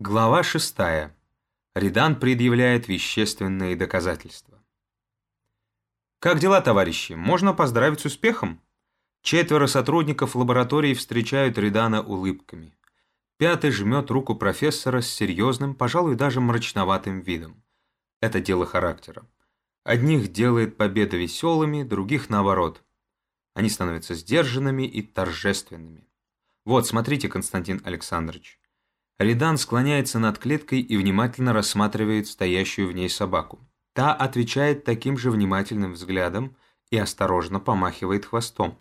Глава шестая. Ридан предъявляет вещественные доказательства. Как дела, товарищи? Можно поздравить с успехом? Четверо сотрудников лаборатории встречают Ридана улыбками. Пятый жмет руку профессора с серьезным, пожалуй, даже мрачноватым видом. Это дело характера. Одних делает победа веселыми, других наоборот. Они становятся сдержанными и торжественными. Вот, смотрите, Константин Александрович. Ридан склоняется над клеткой и внимательно рассматривает стоящую в ней собаку. Та отвечает таким же внимательным взглядом и осторожно помахивает хвостом.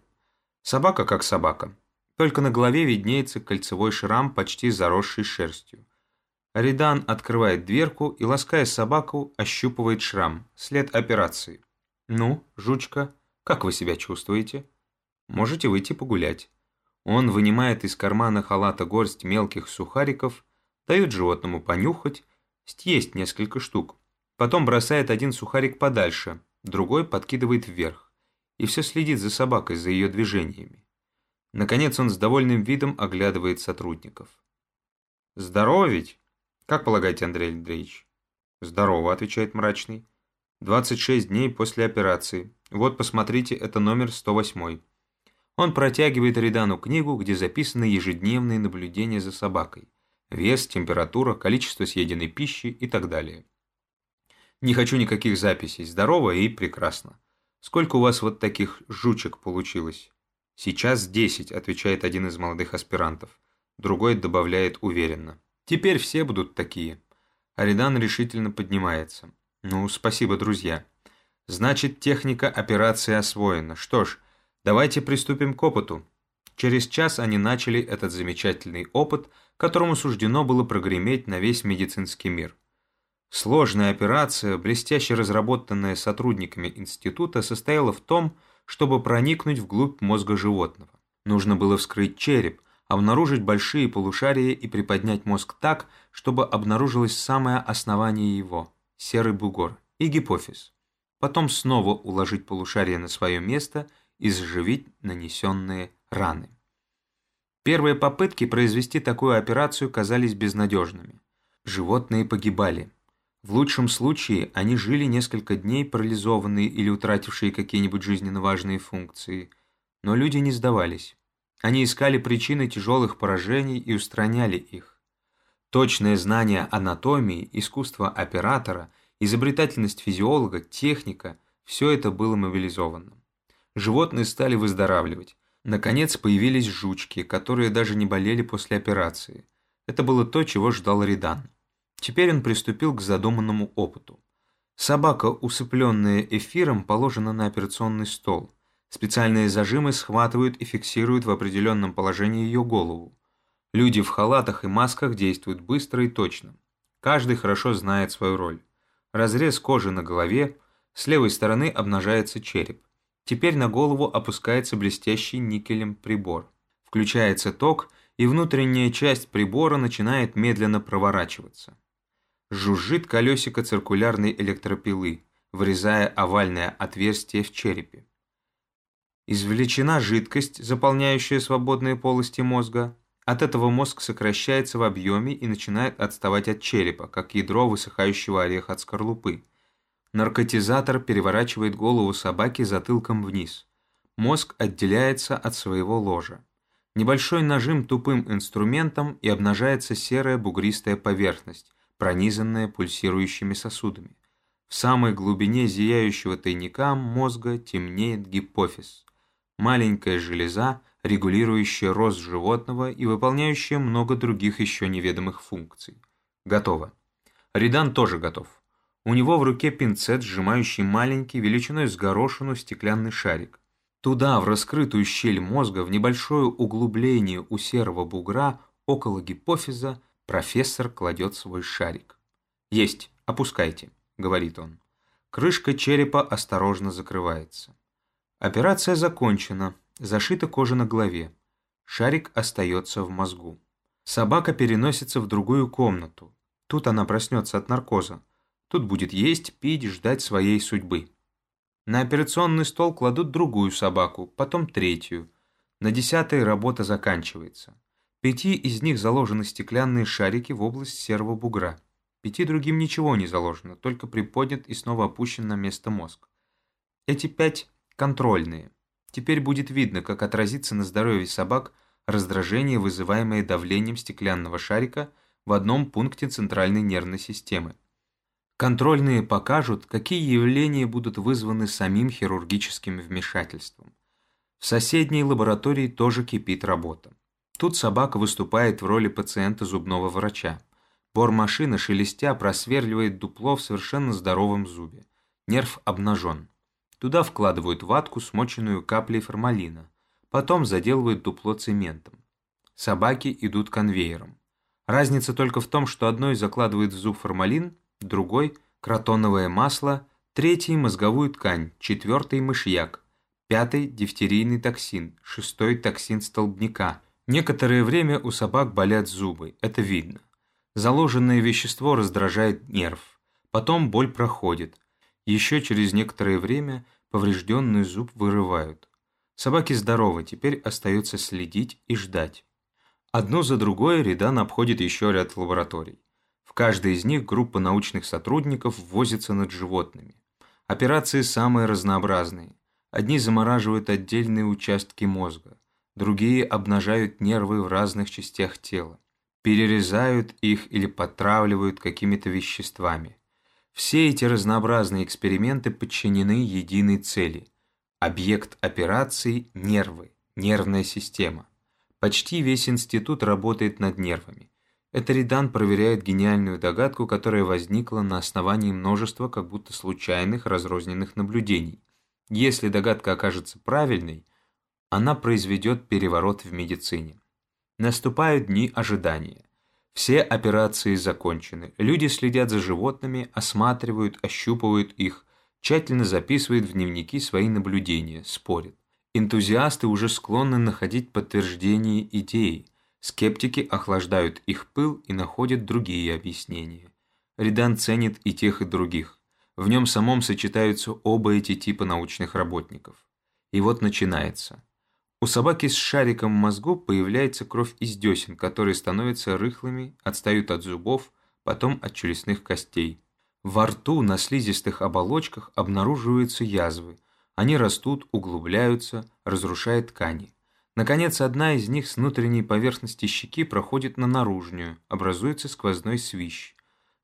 Собака как собака, только на голове виднеется кольцевой шрам, почти заросший шерстью. Ридан открывает дверку и, лаская собаку, ощупывает шрам, след операции. «Ну, жучка, как вы себя чувствуете? Можете выйти погулять». Он вынимает из кармана халата горсть мелких сухариков, дает животному понюхать, съесть несколько штук. Потом бросает один сухарик подальше, другой подкидывает вверх. И все следит за собакой, за ее движениями. Наконец он с довольным видом оглядывает сотрудников. «Здорово ведь? Как полагаете, Андрей Андреевич?» «Здорово», — отвечает мрачный. «26 дней после операции. Вот, посмотрите, это номер 108. Он протягивает Ридану книгу, где записаны ежедневные наблюдения за собакой. Вес, температура, количество съеденной пищи и так далее. Не хочу никаких записей. Здорово и прекрасно. Сколько у вас вот таких жучек получилось? Сейчас десять, отвечает один из молодых аспирантов. Другой добавляет уверенно. Теперь все будут такие. Аридан решительно поднимается. Ну, спасибо, друзья. Значит, техника операции освоена. Что ж, Давайте приступим к опыту. Через час они начали этот замечательный опыт, которому суждено было прогреметь на весь медицинский мир. Сложная операция, блестяще разработанная сотрудниками института, состояла в том, чтобы проникнуть вглубь мозга животного. Нужно было вскрыть череп, обнаружить большие полушария и приподнять мозг так, чтобы обнаружилось самое основание его – серый бугор и гипофиз. Потом снова уложить полушарие на свое место – и заживить нанесенные раны. Первые попытки произвести такую операцию казались безнадежными. Животные погибали. В лучшем случае они жили несколько дней парализованные или утратившие какие-нибудь жизненно важные функции. Но люди не сдавались. Они искали причины тяжелых поражений и устраняли их. Точное знание анатомии, искусство оператора, изобретательность физиолога, техника – все это было мобилизовано животные стали выздоравливать. Наконец появились жучки, которые даже не болели после операции. Это было то, чего ждал Ридан. Теперь он приступил к задуманному опыту. Собака, усыпленная эфиром, положена на операционный стол. Специальные зажимы схватывают и фиксируют в определенном положении ее голову. Люди в халатах и масках действуют быстро и точно. Каждый хорошо знает свою роль. Разрез кожи на голове, с левой стороны обнажается череп. Теперь на голову опускается блестящий никелем прибор. Включается ток, и внутренняя часть прибора начинает медленно проворачиваться. Жужжит колесико циркулярной электропилы, вырезая овальное отверстие в черепе. Извлечена жидкость, заполняющая свободные полости мозга. От этого мозг сокращается в объеме и начинает отставать от черепа, как ядро высыхающего ореха от скорлупы. Наркотизатор переворачивает голову собаки затылком вниз. Мозг отделяется от своего ложа. Небольшой нажим тупым инструментом и обнажается серая бугристая поверхность, пронизанная пульсирующими сосудами. В самой глубине зияющего тайника мозга темнеет гипофиз. Маленькая железа, регулирующая рост животного и выполняющая много других еще неведомых функций. Готово. Ридан тоже готов. У него в руке пинцет, сжимающий маленький, величиной с горошину, стеклянный шарик. Туда, в раскрытую щель мозга, в небольшое углубление у серого бугра, около гипофиза, профессор кладет свой шарик. «Есть, опускайте», — говорит он. Крышка черепа осторожно закрывается. Операция закончена, зашита кожа на голове. Шарик остается в мозгу. Собака переносится в другую комнату. Тут она проснется от наркоза. Тут будет есть, пить, ждать своей судьбы. На операционный стол кладут другую собаку, потом третью. На десятой работа заканчивается. пяти из них заложены стеклянные шарики в область серого бугра. Пяти другим ничего не заложено, только приподнят и снова опущен на место мозг. Эти пять контрольные. Теперь будет видно, как отразится на здоровье собак раздражение, вызываемое давлением стеклянного шарика в одном пункте центральной нервной системы. Контрольные покажут, какие явления будут вызваны самим хирургическим вмешательством. В соседней лаборатории тоже кипит работа. Тут собака выступает в роли пациента зубного врача. Бормашина, шелестя, просверливает дупло в совершенно здоровом зубе. Нерв обнажен. Туда вкладывают ватку, смоченную каплей формалина. Потом заделывают дупло цементом. Собаки идут конвейером. Разница только в том, что одной закладывают в зуб формалин, другой – кротоновое масло, третий – мозговую ткань, четвертый – мышьяк, пятый – дифтерийный токсин, шестой – токсин столбняка. Некоторое время у собак болят зубы, это видно. Заложенное вещество раздражает нерв. Потом боль проходит. Еще через некоторое время поврежденный зуб вырывают. Собаки здоровы, теперь остается следить и ждать. Одно за другое Редан обходит еще ряд лабораторий. В каждой из них группа научных сотрудников возится над животными. Операции самые разнообразные. Одни замораживают отдельные участки мозга, другие обнажают нервы в разных частях тела перерезают их или подтравливают какими-то веществами. Все эти разнообразные эксперименты подчинены единой цели. Объект операции – нервы, нервная система. Почти весь институт работает над нервами. Это Ридан проверяет гениальную догадку, которая возникла на основании множества как будто случайных разрозненных наблюдений. Если догадка окажется правильной, она произведет переворот в медицине. Наступают дни ожидания. Все операции закончены. Люди следят за животными, осматривают, ощупывают их, тщательно записывают в дневники свои наблюдения, спорят. Энтузиасты уже склонны находить подтверждение идеи. Скептики охлаждают их пыл и находят другие объяснения. Редан ценит и тех, и других. В нем самом сочетаются оба эти типа научных работников. И вот начинается. У собаки с шариком в мозгу появляется кровь из десен, которые становятся рыхлыми, отстают от зубов, потом от челюстных костей. Во рту на слизистых оболочках обнаруживаются язвы. Они растут, углубляются, разрушая ткани. Наконец, одна из них с внутренней поверхности щеки проходит на наружную, образуется сквозной свищ.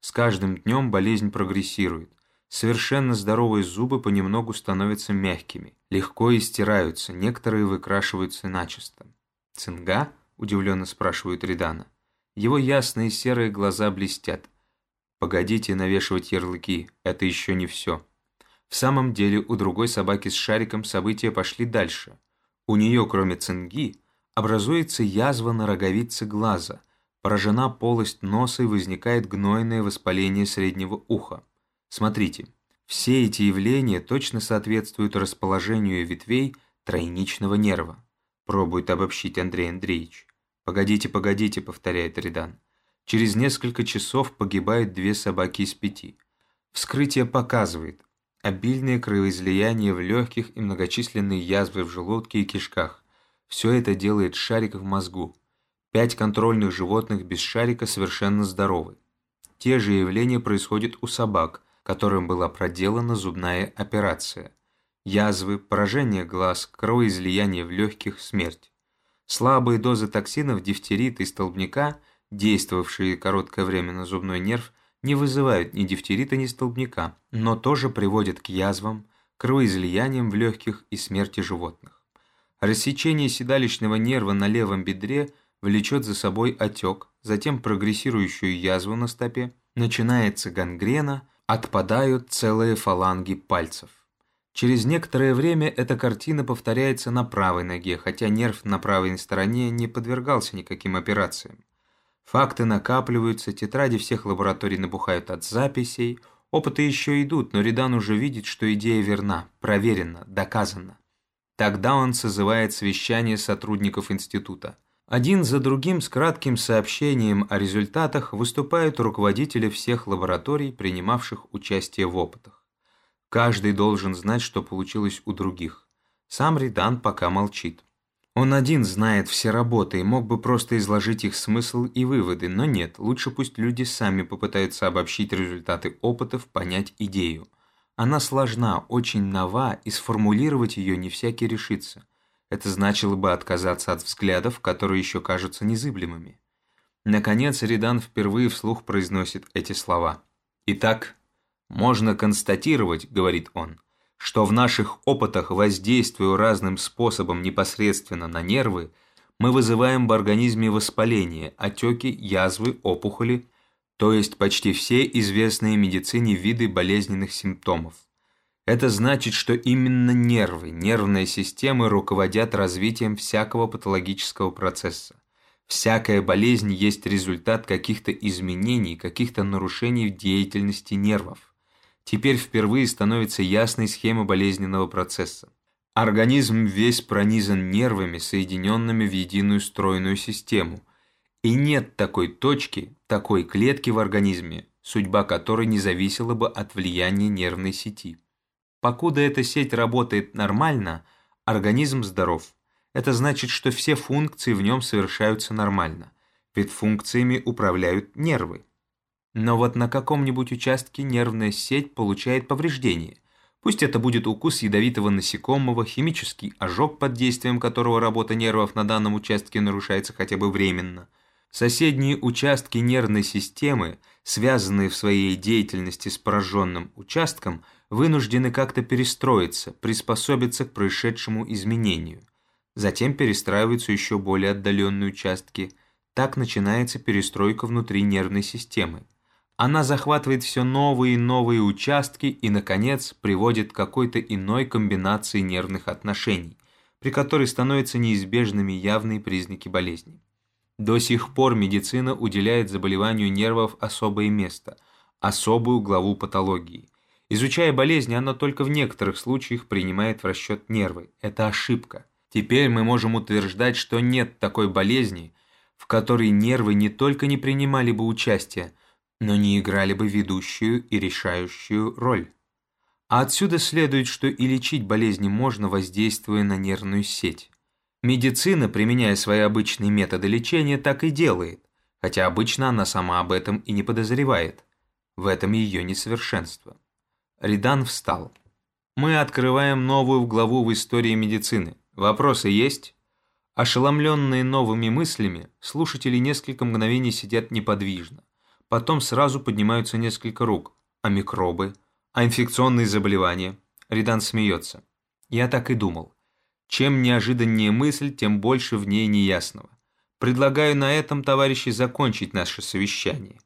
С каждым днем болезнь прогрессирует. Совершенно здоровые зубы понемногу становятся мягкими, легко истираются, некоторые выкрашиваются начисто. «Цинга?» – удивленно спрашивает Ридана. Его ясные серые глаза блестят. «Погодите навешивать ярлыки, это еще не все». В самом деле у другой собаки с шариком события пошли дальше. У нее, кроме цинги, образуется язва на роговице глаза, поражена полость носа и возникает гнойное воспаление среднего уха. Смотрите, все эти явления точно соответствуют расположению ветвей тройничного нерва, пробует обобщить Андрей Андреевич. «Погодите, погодите», — повторяет Редан. Через несколько часов погибают две собаки из пяти. Вскрытие показывает обильное кровоизлияние в легких и многочисленные язвы в желудке и кишках. Все это делает шарик в мозгу. Пять контрольных животных без шарика совершенно здоровы. Те же явления происходят у собак – которым была проделана зубная операция. Язвы, поражение глаз, кровоизлияние в легких, смерть. Слабые дозы токсинов дифтерита и столбняка, действовавшие короткое время на зубной нерв, не вызывают ни дифтерита, ни столбняка, но тоже приводят к язвам, кровоизлияниям в легких и смерти животных. Рассечение седалищного нерва на левом бедре влечет за собой отек, затем прогрессирующую язву на стопе, начинается гангрена – Отпадают целые фаланги пальцев. Через некоторое время эта картина повторяется на правой ноге, хотя нерв на правой стороне не подвергался никаким операциям. Факты накапливаются, тетради всех лабораторий набухают от записей, опыты еще идут, но Редан уже видит, что идея верна, проверена, доказана. Тогда он созывает совещание сотрудников института – один за другим с кратким сообщением о результатах выступают руководители всех лабораторий, принимавших участие в опытах. Каждый должен знать, что получилось у других. Сам Ридан пока молчит. Он один знает все работы и мог бы просто изложить их смысл и выводы, но нет, лучше пусть люди сами попытаются обобщить результаты опытов, понять идею. Она сложна, очень нова, и сформулировать ее не всякий решится. Это значило бы отказаться от взглядов, которые еще кажутся незыблемыми. Наконец, Ридан впервые вслух произносит эти слова. «Итак, можно констатировать, — говорит он, — что в наших опытах, воздействуя разным способом непосредственно на нервы, мы вызываем в организме воспаление, отеки, язвы, опухоли, то есть почти все известные медицине виды болезненных симптомов. Это значит, что именно нервы, нервные системы руководят развитием всякого патологического процесса. Всякая болезнь есть результат каких-то изменений, каких-то нарушений в деятельности нервов. Теперь впервые становится ясной схема болезненного процесса. Организм весь пронизан нервами, соединенными в единую стройную систему. И нет такой точки, такой клетки в организме, судьба которой не зависела бы от влияния нервной сети. Покуда эта сеть работает нормально, организм здоров. Это значит, что все функции в нем совершаются нормально, ведь функциями управляют нервы. Но вот на каком-нибудь участке нервная сеть получает повреждение. Пусть это будет укус ядовитого насекомого, химический ожог, под действием которого работа нервов на данном участке нарушается хотя бы временно. Соседние участки нервной системы, связанные в своей деятельности с пораженным участком, вынуждены как-то перестроиться, приспособиться к происшедшему изменению. Затем перестраиваются еще более отдаленные участки. Так начинается перестройка внутри нервной системы. Она захватывает все новые и новые участки и, наконец, приводит к какой-то иной комбинации нервных отношений, при которой становятся неизбежными явные признаки болезни. До сих пор медицина уделяет заболеванию нервов особое место, особую главу патологии. Изучая болезни, она только в некоторых случаях принимает в расчет нервы. Это ошибка. Теперь мы можем утверждать, что нет такой болезни, в которой нервы не только не принимали бы участие, но не играли бы ведущую и решающую роль. А отсюда следует, что и лечить болезни можно, воздействуя на нервную сеть. Медицина, применяя свои обычные методы лечения, так и делает, хотя обычно она сама об этом и не подозревает. В этом ее несовершенство. Ридан встал. Мы открываем новую главу в истории медицины. Вопросы есть? Ошеломленные новыми мыслями, слушатели несколько мгновений сидят неподвижно. Потом сразу поднимаются несколько рук. А микробы? А инфекционные заболевания? Ридан смеется. Я так и думал. Чем неожиданнее мысль, тем больше в ней неясного. Предлагаю на этом, товарищи, закончить наше совещание.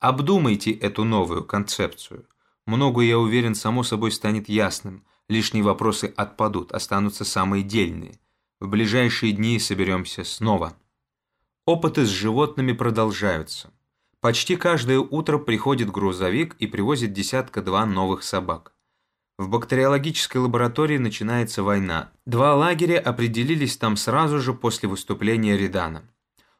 Обдумайте эту новую концепцию. Многое, я уверен, само собой станет ясным. Лишние вопросы отпадут, останутся самые дельные. В ближайшие дни соберемся снова. Опыты с животными продолжаются. Почти каждое утро приходит грузовик и привозит десятка-два новых собак. В бактериологической лаборатории начинается война. Два лагеря определились там сразу же после выступления Редана.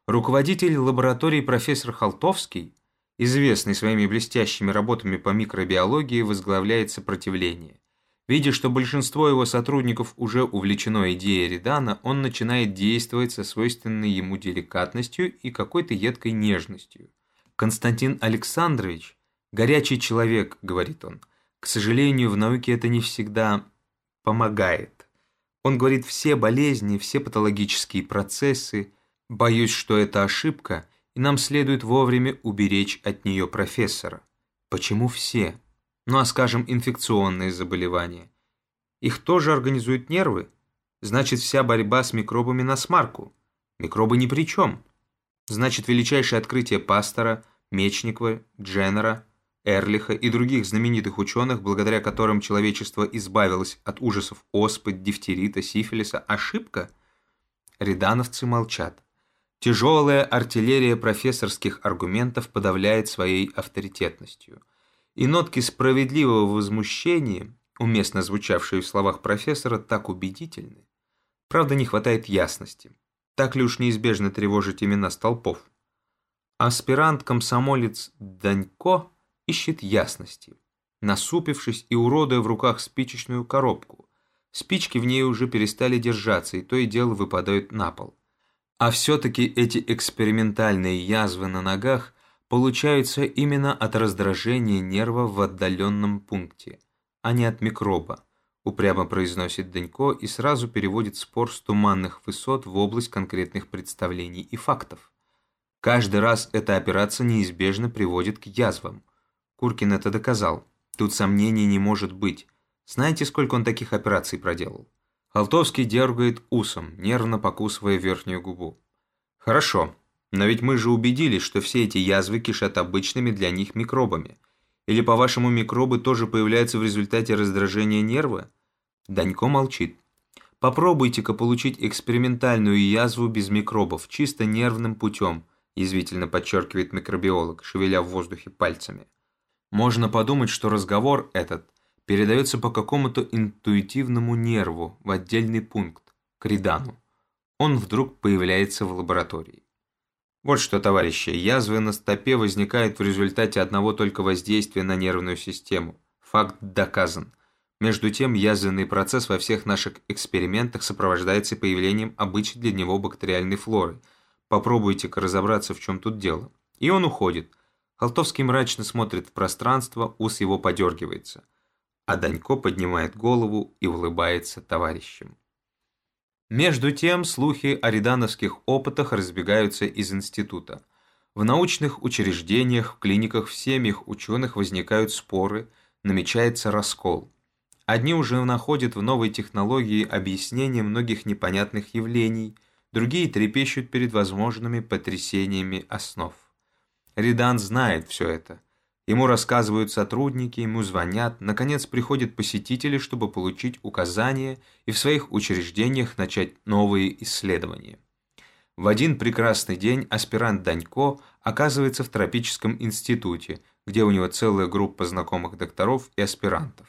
Руководитель лаборатории профессор Халтовский, известный своими блестящими работами по микробиологии, возглавляет сопротивление. Видя, что большинство его сотрудников уже увлечено идеей Редана, он начинает действовать со свойственной ему деликатностью и какой-то едкой нежностью. Константин Александрович – горячий человек, говорит он. К сожалению, в науке это не всегда помогает. Он говорит все болезни, все патологические процессы. Боюсь, что это ошибка, и нам следует вовремя уберечь от нее профессора. Почему все? Ну а скажем, инфекционные заболевания. Их тоже организуют нервы? Значит, вся борьба с микробами на смарку. Микробы ни при чем. Значит, величайшее открытие Пастора, Мечникова, Дженнера, Эрлиха и других знаменитых ученых, благодаря которым человечество избавилось от ужасов оспы, дифтерита, сифилиса, ошибка? Рядановцы молчат. Тяжелая артиллерия профессорских аргументов подавляет своей авторитетностью. И нотки справедливого возмущения, уместно звучавшие в словах профессора, так убедительны. Правда, не хватает ясности. Так ли уж неизбежно тревожить имена столпов? Аспирант-комсомолец Данько ищет ясности, насупившись и уродуя в руках спичечную коробку. Спички в ней уже перестали держаться, и то и дело выпадают на пол. А все-таки эти экспериментальные язвы на ногах получаются именно от раздражения нерва в отдаленном пункте, а не от микроба, упрямо произносит Данько и сразу переводит спор с туманных высот в область конкретных представлений и фактов. Каждый раз эта операция неизбежно приводит к язвам. Куркин это доказал. Тут сомнений не может быть. Знаете, сколько он таких операций проделал? Холтовский дергает усом, нервно покусывая верхнюю губу. Хорошо, но ведь мы же убедились, что все эти язвы кишат обычными для них микробами. Или, по-вашему, микробы тоже появляются в результате раздражения нерва? Данько молчит. Попробуйте-ка получить экспериментальную язву без микробов, чисто нервным путем, язвительно подчеркивает микробиолог, шевеля в воздухе пальцами. Можно подумать, что разговор этот передается по какому-то интуитивному нерву в отдельный пункт, к ридану. Он вдруг появляется в лаборатории. Вот что, товарищи, язвы на стопе возникают в результате одного только воздействия на нервную систему. Факт доказан. Между тем, язвенный процесс во всех наших экспериментах сопровождается появлением обычной для него бактериальной флоры. Попробуйте-ка разобраться, в чем тут дело. И он уходит. Холтовский мрачно смотрит в пространство, ус его подергивается. А Данько поднимает голову и улыбается товарищам. Между тем, слухи о редановских опытах разбегаются из института. В научных учреждениях, в клиниках, в семьях ученых возникают споры, намечается раскол. Одни уже находят в новой технологии объяснение многих непонятных явлений, другие трепещут перед возможными потрясениями основ. Редан знает все это. Ему рассказывают сотрудники, ему звонят, наконец приходят посетители, чтобы получить указания и в своих учреждениях начать новые исследования. В один прекрасный день аспирант Данько оказывается в тропическом институте, где у него целая группа знакомых докторов и аспирантов.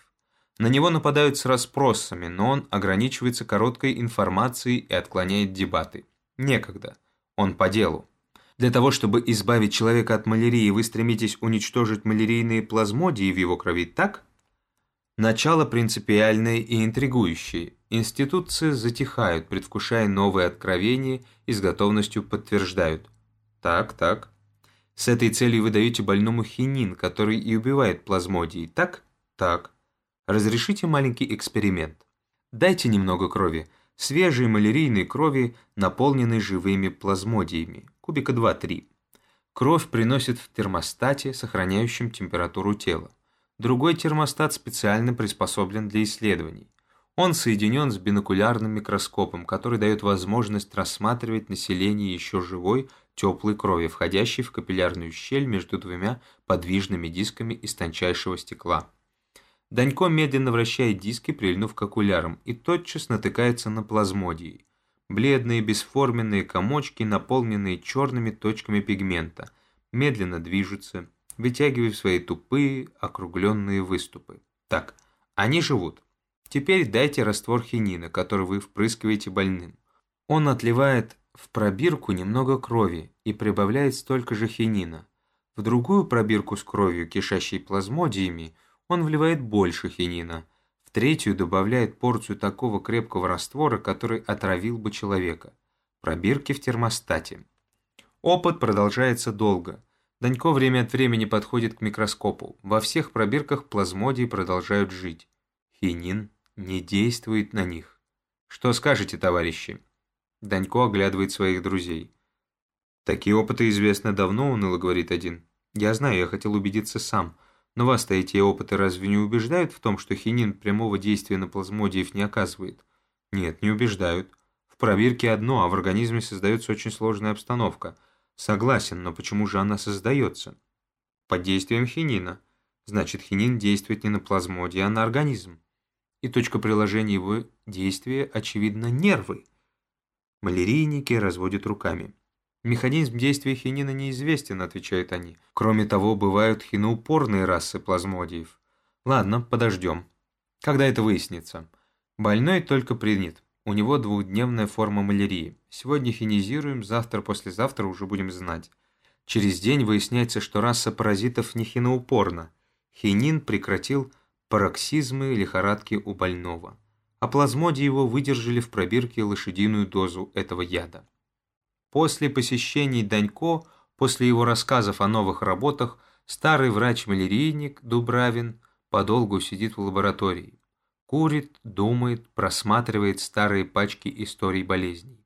На него нападают с расспросами, но он ограничивается короткой информацией и отклоняет дебаты. Некогда. Он по делу. Для того, чтобы избавить человека от малярии, вы стремитесь уничтожить малярийные плазмодии в его крови, так? Начало принципиальное и интригующее. Институции затихают, предвкушая новые откровения и с готовностью подтверждают. Так, так. С этой целью вы даете больному хинин, который и убивает плазмодии, так? Так. Разрешите маленький эксперимент. Дайте немного крови, свежей малярийной крови, наполненной живыми плазмодиями кубика 2-3. Кровь приносит в термостате, сохраняющем температуру тела. Другой термостат специально приспособлен для исследований. Он соединен с бинокулярным микроскопом, который дает возможность рассматривать население еще живой, теплой крови, входящей в капиллярную щель между двумя подвижными дисками из тончайшего стекла. Данько медленно вращает диски, прильнув к окулярам, и тотчас натыкается на плазмодии бледные бесформенные комочки, наполненные черными точками пигмента, медленно движутся, вытягивая свои тупые, округленные выступы. Так, они живут. Теперь дайте раствор хинина, который вы впрыскиваете больным. Он отливает в пробирку немного крови и прибавляет столько же хинина. В другую пробирку с кровью, кишащей плазмодиями, он вливает больше хинина – третью добавляет порцию такого крепкого раствора, который отравил бы человека. Пробирки в термостате. Опыт продолжается долго. Данько время от времени подходит к микроскопу. Во всех пробирках плазмодии продолжают жить. Хинин не действует на них. Что скажете, товарищи? Данько оглядывает своих друзей. Такие опыты известны давно, уныло говорит один. Я знаю, я хотел убедиться сам. Но вас-то эти опыты разве не убеждают в том, что хинин прямого действия на плазмодиев не оказывает? Нет, не убеждают. В пробирке одно, а в организме создается очень сложная обстановка. Согласен, но почему же она создается? Под действием хинина. Значит, хинин действует не на плазмодии, а на организм. И точка приложения его действия, очевидно, нервы. Малярийники разводят руками. Механизм действия хинина неизвестен, отвечают они. Кроме того, бывают хиноупорные расы плазмодиев. Ладно, подождем. Когда это выяснится? Больной только принят. У него двухдневная форма малярии. Сегодня хинизируем, завтра-послезавтра уже будем знать. Через день выясняется, что раса паразитов не хиноупорна. Хинин прекратил пароксизмы лихорадки у больного. а плазмоде его выдержали в пробирке лошадиную дозу этого яда. После посещений Данько, после его рассказов о новых работах, старый врач-малярийник Дубравин подолгу сидит в лаборатории. Курит, думает, просматривает старые пачки историй болезней.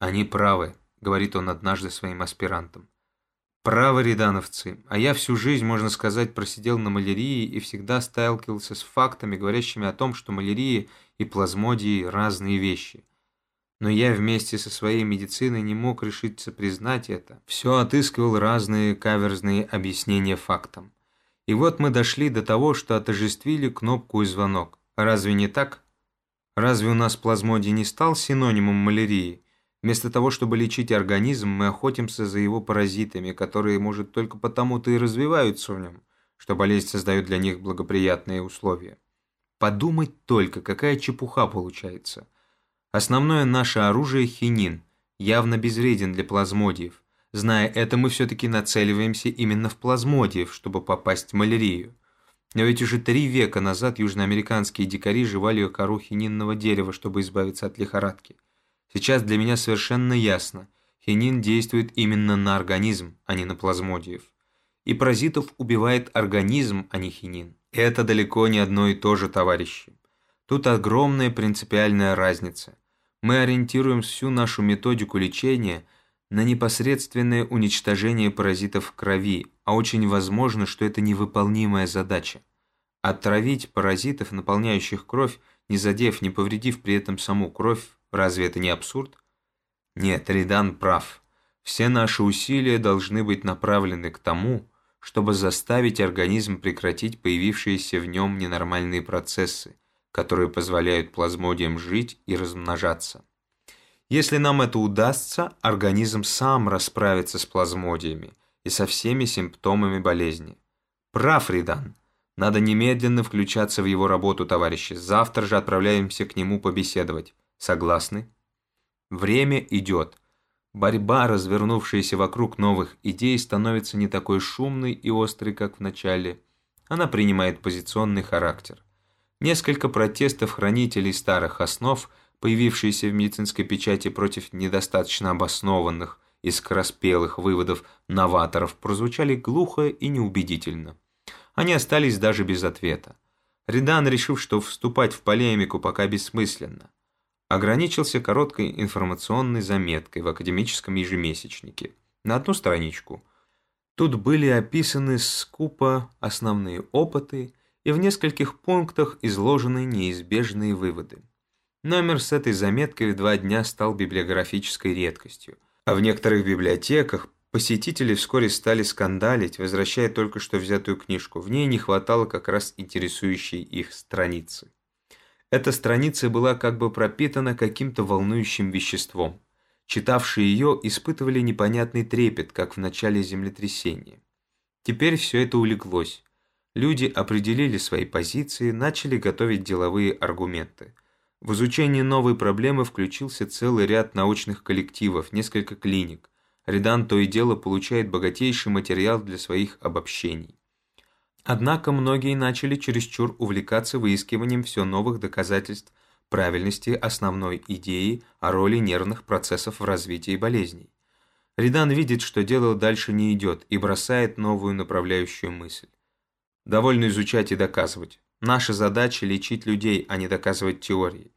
«Они правы», — говорит он однажды своим аспирантам. «Правы, рядановцы, а я всю жизнь, можно сказать, просидел на малярии и всегда сталкивался с фактами, говорящими о том, что малярия и плазмодии – разные вещи. Но я вместе со своей медициной не мог решиться признать это. Все отыскивал разные каверзные объяснения фактам. И вот мы дошли до того, что отождествили кнопку и звонок. Разве не так? Разве у нас плазмодий не стал синонимом малярии? Вместо того, чтобы лечить организм, мы охотимся за его паразитами, которые, может, только потому-то и развиваются в нем, что болезнь создает для них благоприятные условия. Подумать только, какая чепуха получается. Основное наше оружие – хинин, явно безвреден для плазмодиев. Зная это, мы все-таки нацеливаемся именно в плазмодиев, чтобы попасть в малярию. Но ведь уже три века назад южноамериканские дикари жевали кору хининного дерева, чтобы избавиться от лихорадки. Сейчас для меня совершенно ясно, хинин действует именно на организм, а не на плазмодиев. И паразитов убивает организм, а не хинин. Это далеко не одно и то же, товарищи. Тут огромная принципиальная разница. Мы ориентируем всю нашу методику лечения – на непосредственное уничтожение паразитов в крови, а очень возможно, что это невыполнимая задача. Отравить паразитов, наполняющих кровь, не задев, не повредив при этом саму кровь, разве это не абсурд? Нет, Ридан прав. Все наши усилия должны быть направлены к тому, чтобы заставить организм прекратить появившиеся в нем ненормальные процессы, которые позволяют плазмодиям жить и размножаться. Если нам это удастся, организм сам расправится с плазмодиями и со всеми симптомами болезни. Прав Ридан. Надо немедленно включаться в его работу, товарищи. Завтра же отправляемся к нему побеседовать. Согласны? Время идет. Борьба, развернувшаяся вокруг новых идей, становится не такой шумной и острой, как в начале. Она принимает позиционный характер. Несколько протестов хранителей старых основ – появившиеся в медицинской печати против недостаточно обоснованных и скороспелых выводов новаторов, прозвучали глухо и неубедительно. Они остались даже без ответа. Редан, решив, что вступать в полемику пока бессмысленно, ограничился короткой информационной заметкой в академическом ежемесячнике на одну страничку. Тут были описаны скупо основные опыты и в нескольких пунктах изложены неизбежные выводы. Номер с этой заметкой в два дня стал библиографической редкостью, а в некоторых библиотеках посетители вскоре стали скандалить, возвращая только что взятую книжку. В ней не хватало как раз интересующей их страницы. Эта страница была как бы пропитана каким-то волнующим веществом. Читавшие ее испытывали непонятный трепет, как в начале землетрясения. Теперь все это улеглось. Люди определили свои позиции, начали готовить деловые аргументы – в изучение новой проблемы включился целый ряд научных коллективов, несколько клиник. Редан то и дело получает богатейший материал для своих обобщений. Однако многие начали чересчур увлекаться выискиванием все новых доказательств правильности основной идеи о роли нервных процессов в развитии болезней. Редан видит, что дело дальше не идет и бросает новую направляющую мысль. Довольно изучать и доказывать. Наша задача – лечить людей, а не доказывать теории.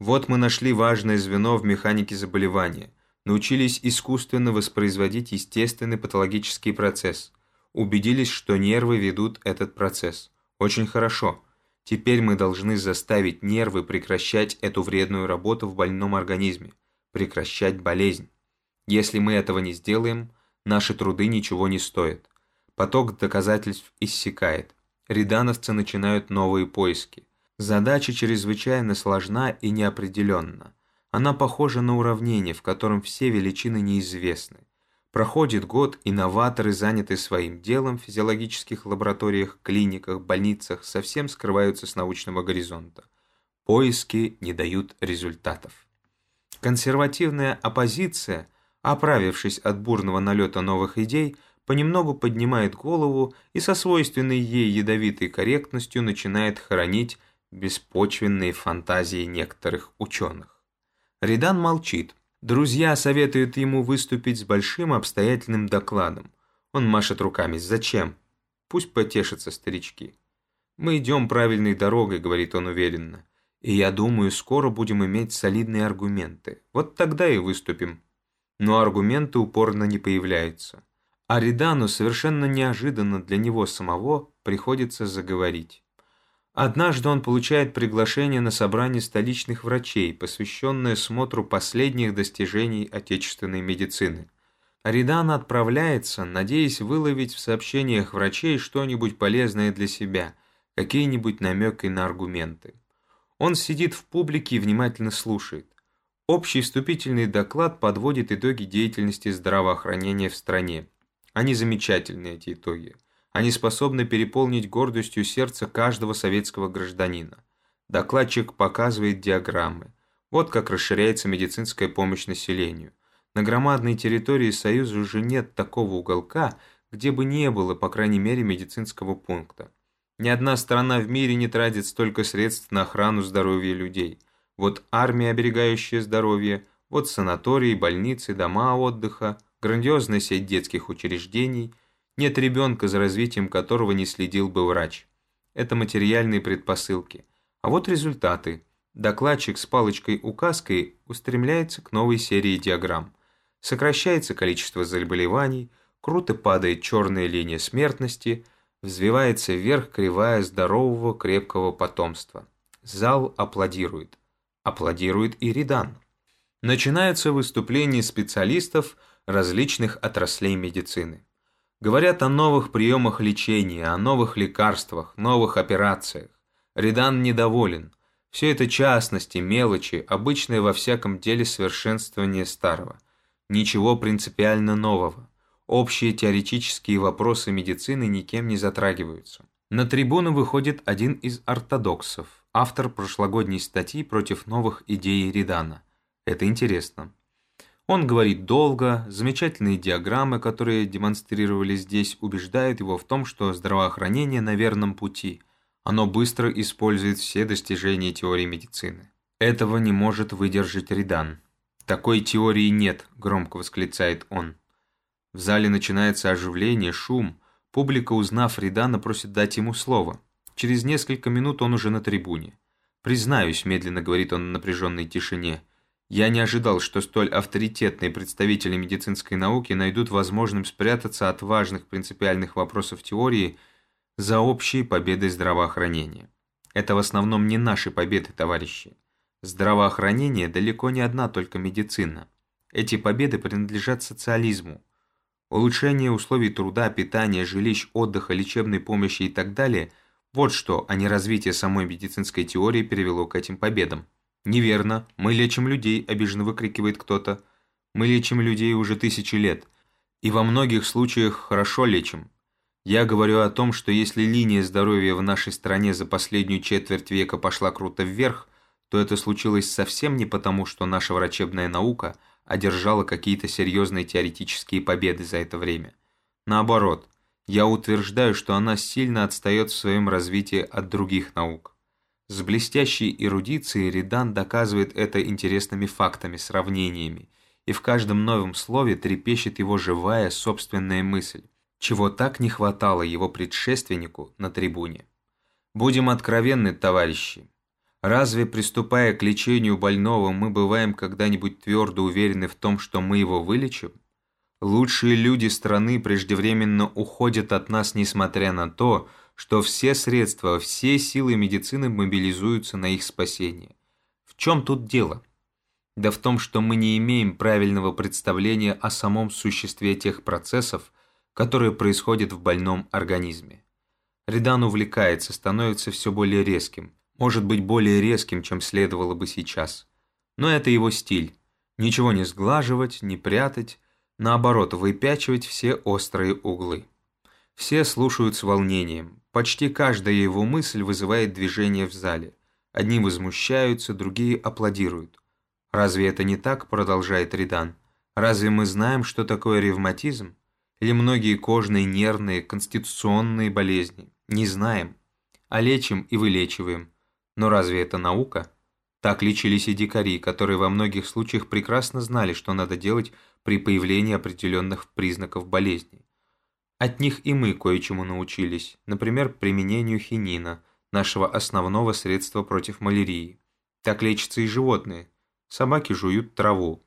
Вот мы нашли важное звено в механике заболевания. Научились искусственно воспроизводить естественный патологический процесс. Убедились, что нервы ведут этот процесс. Очень хорошо. Теперь мы должны заставить нервы прекращать эту вредную работу в больном организме. Прекращать болезнь. Если мы этого не сделаем, наши труды ничего не стоят. Поток доказательств иссякает рядановцы начинают новые поиски. Задача чрезвычайно сложна и неопределенна. Она похожа на уравнение, в котором все величины неизвестны. Проходит год, и новаторы, заняты своим делом в физиологических лабораториях, клиниках, больницах, совсем скрываются с научного горизонта. Поиски не дают результатов. Консервативная оппозиция, оправившись от бурного налета новых идей, понемногу поднимает голову и со свойственной ей ядовитой корректностью начинает хоронить беспочвенные фантазии некоторых ученых. Ридан молчит. Друзья советуют ему выступить с большим обстоятельным докладом. Он машет руками. Зачем? Пусть потешатся старички. «Мы идем правильной дорогой», — говорит он уверенно. «И я думаю, скоро будем иметь солидные аргументы. Вот тогда и выступим». Но аргументы упорно не появляются. А Ридану совершенно неожиданно для него самого приходится заговорить. Однажды он получает приглашение на собрание столичных врачей, посвященное смотру последних достижений отечественной медицины. Аридан отправляется, надеясь выловить в сообщениях врачей что-нибудь полезное для себя, какие-нибудь намеки на аргументы. Он сидит в публике и внимательно слушает. Общий вступительный доклад подводит итоги деятельности здравоохранения в стране. Они замечательны, эти итоги. Они способны переполнить гордостью сердце каждого советского гражданина. Докладчик показывает диаграммы. Вот как расширяется медицинская помощь населению. На громадной территории Союза уже нет такого уголка, где бы не было, по крайней мере, медицинского пункта. Ни одна страна в мире не тратит столько средств на охрану здоровья людей. Вот армия, оберегающая здоровье, вот санатории, больницы, дома отдыха, грандиозная сеть детских учреждений – нет ребенка, за развитием которого не следил бы врач. Это материальные предпосылки. А вот результаты. Докладчик с палочкой-указкой устремляется к новой серии диаграмм. Сокращается количество заболеваний, круто падает черная линия смертности, взвивается вверх кривая здорового крепкого потомства. Зал аплодирует. Аплодирует и Ридан. Начинаются выступления специалистов различных отраслей медицины. Говорят о новых приемах лечения, о новых лекарствах, новых операциях. Редан недоволен. Все это частности, мелочи, обычное во всяком деле совершенствование старого. Ничего принципиально нового. Общие теоретические вопросы медицины никем не затрагиваются. На трибуну выходит один из ортодоксов, автор прошлогодней статьи против новых идей Редана. Это интересно. Он говорит долго, замечательные диаграммы, которые демонстрировали здесь, убеждают его в том, что здравоохранение на верном пути. Оно быстро использует все достижения теории медицины. Этого не может выдержать Ридан. «Такой теории нет», – громко восклицает он. В зале начинается оживление, шум. Публика, узнав Ридана, просит дать ему слово. Через несколько минут он уже на трибуне. «Признаюсь», – медленно говорит он в напряженной тишине, – я не ожидал, что столь авторитетные представители медицинской науки найдут возможным спрятаться от важных принципиальных вопросов теории за общей победой здравоохранения. Это в основном не наши победы, товарищи. Здравоохранение далеко не одна только медицина. Эти победы принадлежат социализму. Улучшение условий труда, питания, жилищ, отдыха, лечебной помощи и так далее – вот что, а не развитие самой медицинской теории привело к этим победам. «Неверно. Мы лечим людей», – обиженно выкрикивает кто-то. «Мы лечим людей уже тысячи лет. И во многих случаях хорошо лечим. Я говорю о том, что если линия здоровья в нашей стране за последнюю четверть века пошла круто вверх, то это случилось совсем не потому, что наша врачебная наука одержала какие-то серьезные теоретические победы за это время. Наоборот, я утверждаю, что она сильно отстает в своем развитии от других наук. С блестящей эрудицией Редан доказывает это интересными фактами, сравнениями, и в каждом новом слове трепещет его живая собственная мысль, чего так не хватало его предшественнику на трибуне. Будем откровенны, товарищи. Разве, приступая к лечению больного, мы бываем когда-нибудь твердо уверены в том, что мы его вылечим? Лучшие люди страны преждевременно уходят от нас, несмотря на то, что все средства, все силы медицины мобилизуются на их спасение. В чем тут дело? Да в том, что мы не имеем правильного представления о самом существе тех процессов, которые происходят в больном организме. Редан увлекается, становится все более резким, может быть более резким, чем следовало бы сейчас. Но это его стиль. Ничего не сглаживать, не прятать, наоборот, выпячивать все острые углы. Все слушают с волнением, Почти каждая его мысль вызывает движение в зале. Одни возмущаются, другие аплодируют. «Разве это не так?» – продолжает Ридан. «Разве мы знаем, что такое ревматизм? Или многие кожные, нервные, конституционные болезни? Не знаем. А лечим и вылечиваем. Но разве это наука? Так лечились и дикари, которые во многих случаях прекрасно знали, что надо делать при появлении определенных признаков болезни. От них и мы кое-чему научились, например, применению хинина, нашего основного средства против малярии. Так лечатся и животные. Собаки жуют траву.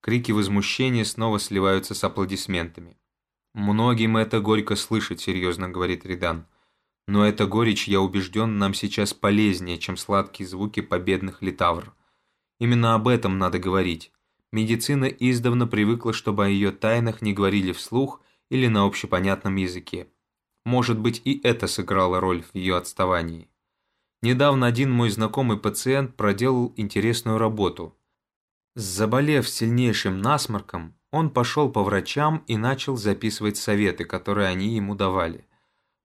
Крики возмущения снова сливаются с аплодисментами. «Многим это горько слышать», — серьезно говорит Ридан. «Но эта горечь, я убежден, нам сейчас полезнее, чем сладкие звуки победных литавр. Именно об этом надо говорить. Медицина издавна привыкла, чтобы о ее тайнах не говорили вслух или на общепонятном языке. Может быть, и это сыграло роль в ее отставании. Недавно один мой знакомый пациент проделал интересную работу. Заболев сильнейшим насморком, он пошел по врачам и начал записывать советы, которые они ему давали.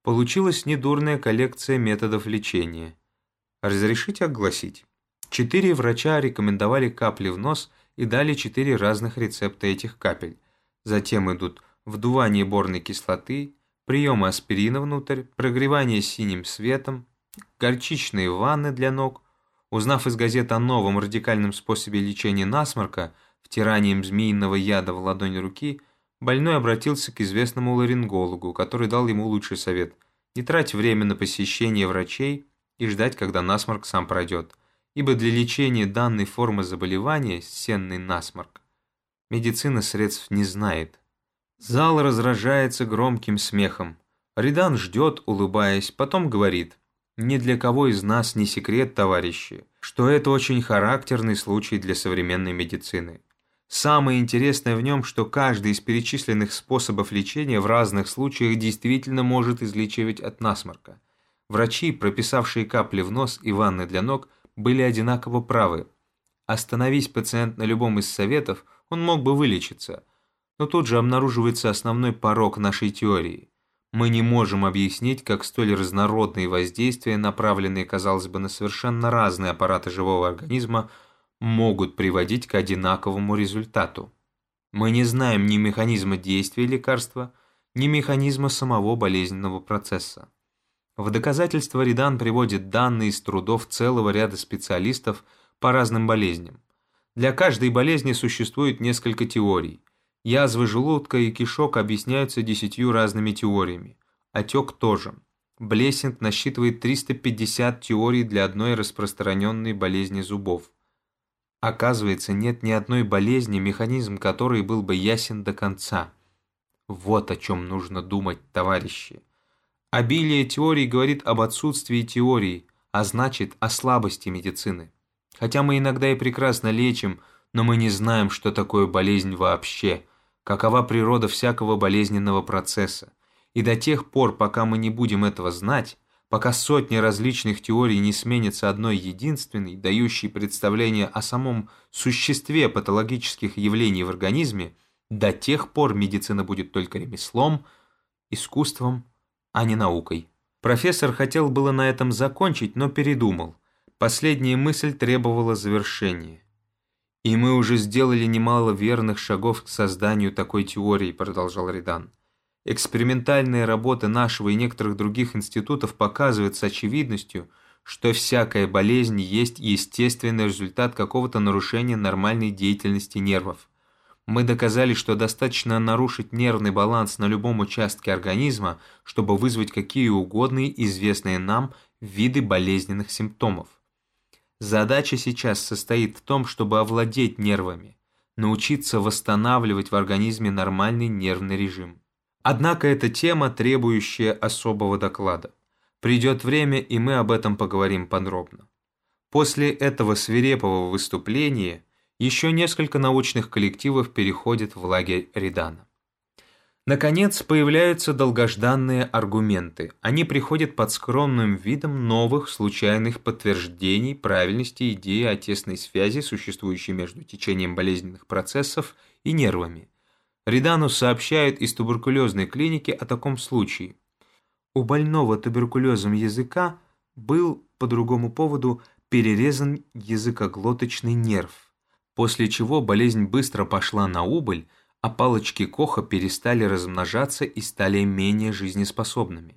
Получилась недурная коллекция методов лечения. Разрешите огласить? Четыре врача рекомендовали капли в нос и дали четыре разных рецепта этих капель. Затем идут вдувание борной кислоты, приемы аспирина внутрь, прогревание синим светом, горчичные ванны для ног. Узнав из газет о новом радикальном способе лечения насморка – втиранием змеиного яда в ладонь руки, больной обратился к известному ларингологу, который дал ему лучший совет – не трать время на посещение врачей и ждать, когда насморк сам пройдет, ибо для лечения данной формы заболевания, сенный насморк, медицина средств не знает. Зал разражается громким смехом. Ридан ждет, улыбаясь, потом говорит – ни для кого из нас не секрет, товарищи, что это очень характерный случай для современной медицины. Самое интересное в нем, что каждый из перечисленных способов лечения в разных случаях действительно может излечивать от насморка. Врачи, прописавшие капли в нос и ванны для ног, были одинаково правы. Остановись пациент на любом из советов, он мог бы вылечиться. Но тут же обнаруживается основной порог нашей теории. Мы не можем объяснить, как столь разнородные воздействия, направленные, казалось бы, на совершенно разные аппараты живого организма, могут приводить к одинаковому результату. Мы не знаем ни механизма действия лекарства, ни механизма самого болезненного процесса. В доказательство Ридан приводит данные из трудов целого ряда специалистов по разным болезням. Для каждой болезни существует несколько теорий. Язвы желудка и кишок объясняются десятью разными теориями. Отек тоже. Блессинг насчитывает 350 теорий для одной распространенной болезни зубов. Оказывается, нет ни одной болезни, механизм которой был бы ясен до конца. Вот о чем нужно думать, товарищи. Обилие теорий говорит об отсутствии теории, а значит о слабости медицины. Хотя мы иногда и прекрасно лечим, но мы не знаем, что такое болезнь вообще, какова природа всякого болезненного процесса. И до тех пор, пока мы не будем этого знать, пока сотни различных теорий не сменятся одной единственной, дающей представление о самом существе патологических явлений в организме, до тех пор медицина будет только ремеслом, искусством, а не наукой. Профессор хотел было на этом закончить, но передумал. Последняя мысль требовала завершения. «И мы уже сделали немало верных шагов к созданию такой теории», продолжал Ридан. Экспериментальные работы нашего и некоторых других институтов показывают с очевидностью, что всякая болезнь есть естественный результат какого-то нарушения нормальной деятельности нервов. Мы доказали, что достаточно нарушить нервный баланс на любом участке организма, чтобы вызвать какие угодно известные нам виды болезненных симптомов. Задача сейчас состоит в том, чтобы овладеть нервами, научиться восстанавливать в организме нормальный нервный режим. Однако это тема, требующая особого доклада. Придет время, и мы об этом поговорим подробно. После этого свирепого выступления еще несколько научных коллективов переходят в лагерь Редана. Наконец, появляются долгожданные аргументы. Они приходят под скромным видом новых случайных подтверждений правильности идеи о тесной связи, существующей между течением болезненных процессов и нервами. Ридану сообщают из туберкулезной клиники о таком случае. У больного туберкулезом языка был по другому поводу перерезан языкоглоточный нерв, после чего болезнь быстро пошла на убыль, а палочки Коха перестали размножаться и стали менее жизнеспособными.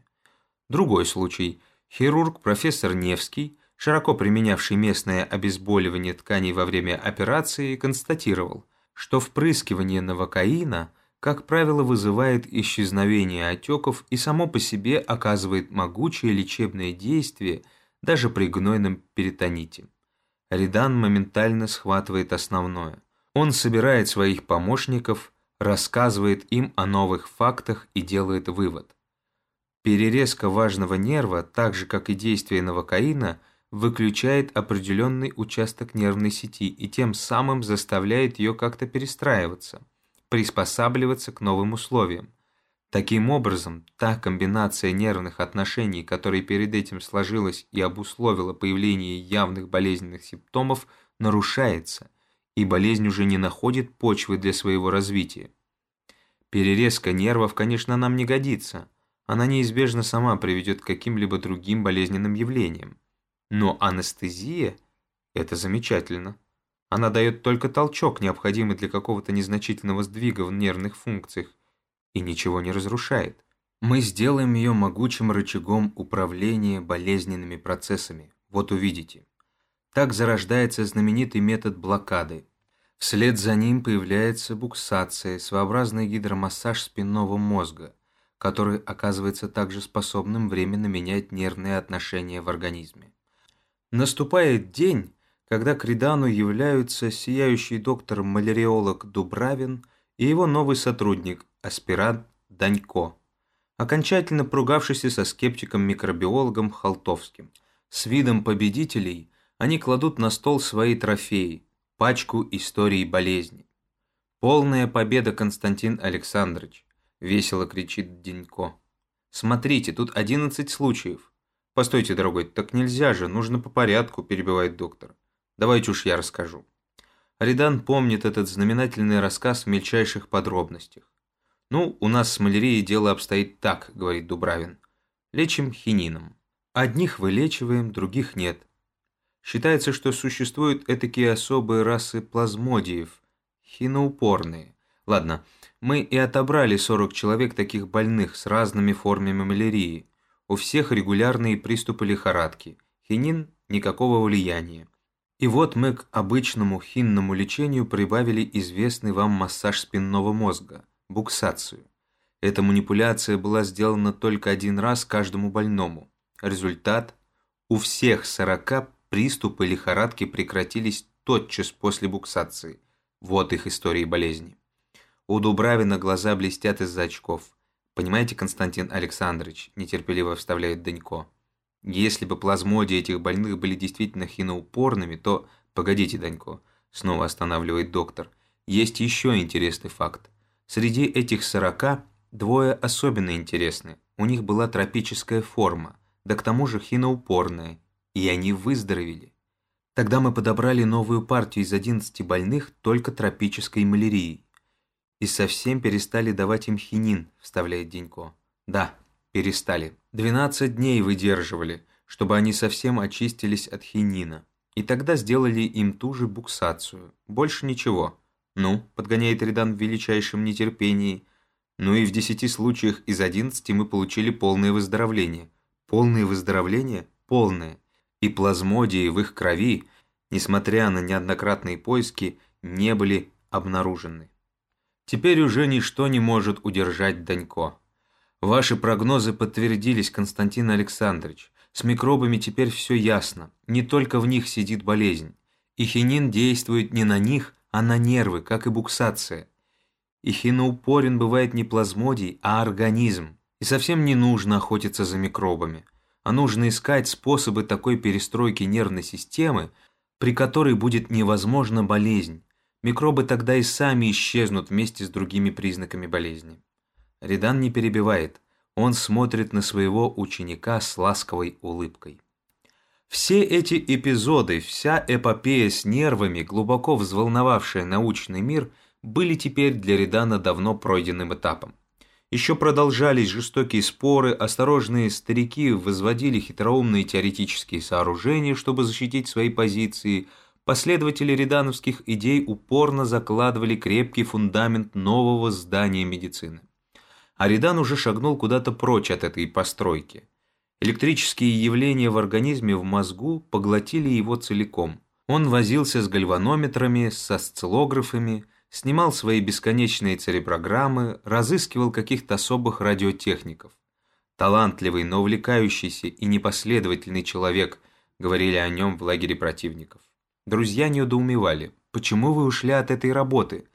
Другой случай. Хирург профессор Невский широко применявший местное обезболивание тканей во время операции, констатировал, что впрыскивание новокаина, как правило, вызывает исчезновение отеков и само по себе оказывает могучее лечебное действие даже при гнойном перитоните. Ридан моментально схватывает основное. Он собирает своих помощников, рассказывает им о новых фактах и делает вывод. Перерезка важного нерва, так же как и действие новокаина, выключает определенный участок нервной сети и тем самым заставляет ее как-то перестраиваться, приспосабливаться к новым условиям. Таким образом, та комбинация нервных отношений, которая перед этим сложилась и обусловила появление явных болезненных симптомов, нарушается, и болезнь уже не находит почвы для своего развития. Перерезка нервов, конечно, нам не годится. Она неизбежно сама приведет к каким-либо другим болезненным явлениям. Но анестезия – это замечательно. Она дает только толчок, необходимый для какого-то незначительного сдвига в нервных функциях, и ничего не разрушает. Мы сделаем ее могучим рычагом управления болезненными процессами. Вот увидите. Так зарождается знаменитый метод блокады. Вслед за ним появляется буксация, своеобразный гидромассаж спинного мозга, который оказывается также способным временно менять нервные отношения в организме. Наступает день, когда к Ридану являются сияющий доктор-маляриолог Дубравин и его новый сотрудник, аспирант Данько, окончательно поругавшийся со скептиком-микробиологом Халтовским. С видом победителей они кладут на стол свои трофеи, пачку истории болезни. «Полная победа, Константин Александрович!» – весело кричит Денько. «Смотрите, тут 11 случаев». «Постойте, дорогой, так нельзя же, нужно по порядку», – перебивает доктор. «Давайте уж я расскажу». Аридан помнит этот знаменательный рассказ в мельчайших подробностях. «Ну, у нас с малярией дело обстоит так», — говорит Дубравин. «Лечим хинином. Одних вылечиваем, других нет. Считается, что существуют этакие особые расы плазмодиев, хиноупорные. Ладно, мы и отобрали 40 человек таких больных с разными формами малярии. У всех регулярные приступы лихорадки. Хинин – никакого влияния. И вот мы к обычному хинному лечению прибавили известный вам массаж спинного мозга – буксацию. Эта манипуляция была сделана только один раз каждому больному. Результат – у всех 40 приступы лихорадки прекратились тотчас после буксации. Вот их истории болезни. У Дубравина глаза блестят из-за очков. Понимаете, Константин Александрович, нетерпеливо вставляет Данько. Если бы плазмодии этих больных были действительно хиноупорными, то... Погодите, Данько, снова останавливает доктор. Есть еще интересный факт. Среди этих сорока двое особенно интересны. У них была тропическая форма, да к тому же хиноупорная, и они выздоровели. Тогда мы подобрали новую партию из 11 больных только тропической малярией. И совсем перестали давать им хинин, вставляет Денько. Да, перестали. 12 дней выдерживали, чтобы они совсем очистились от хинина. И тогда сделали им ту же буксацию. Больше ничего. «Ну», — подгоняет Редан в величайшем нетерпении. «Ну и в десяти случаях из одиннадцати мы получили полное выздоровление». «Полное выздоровление?» «Полное». И плазмодии в их крови, несмотря на неоднократные поиски, не были обнаружены. Теперь уже ничто не может удержать Данько. Ваши прогнозы подтвердились, Константин Александрович. С микробами теперь все ясно. Не только в них сидит болезнь. И хинин действует не на них, а на нервы, как и буксация. И хиноупорен бывает не плазмодий, а организм. И совсем не нужно охотиться за микробами, а нужно искать способы такой перестройки нервной системы, при которой будет невозможна болезнь. Микробы тогда и сами исчезнут вместе с другими признаками болезни. Редан не перебивает, он смотрит на своего ученика с ласковой улыбкой. Все эти эпизоды, вся эпопея с нервами, глубоко взволновавшая научный мир, были теперь для Редана давно пройденным этапом. Еще продолжались жестокие споры, осторожные старики возводили хитроумные теоретические сооружения, чтобы защитить свои позиции, последователи редановских идей упорно закладывали крепкий фундамент нового здания медицины. А Редан уже шагнул куда-то прочь от этой постройки – Электрические явления в организме в мозгу поглотили его целиком. Он возился с гальванометрами, с осциллографами, снимал свои бесконечные цереброграммы, разыскивал каких-то особых радиотехников. Талантливый, но увлекающийся и непоследовательный человек, говорили о нем в лагере противников. Друзья недоумевали, почему вы ушли от этой работы?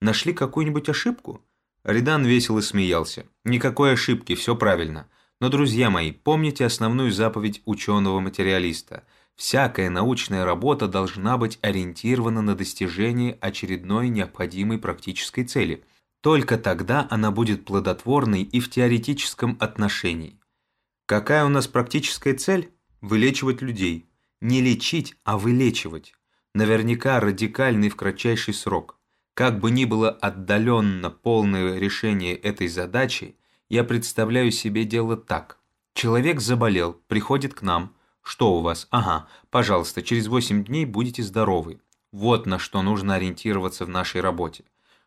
Нашли какую-нибудь ошибку? Ридан весело смеялся. Никакой ошибки, все правильно. Но, друзья мои, помните основную заповедь ученого-материалиста. Всякая научная работа должна быть ориентирована на достижение очередной необходимой практической цели. Только тогда она будет плодотворной и в теоретическом отношении. Какая у нас практическая цель? Вылечивать людей. Не лечить, а вылечивать. Наверняка радикальный в кратчайший срок. Как бы ни было отдаленно полное решение этой задачи, я представляю себе дело так. Человек заболел, приходит к нам. Что у вас? Ага, пожалуйста, через 8 дней будете здоровы. Вот на что нужно ориентироваться в нашей работе.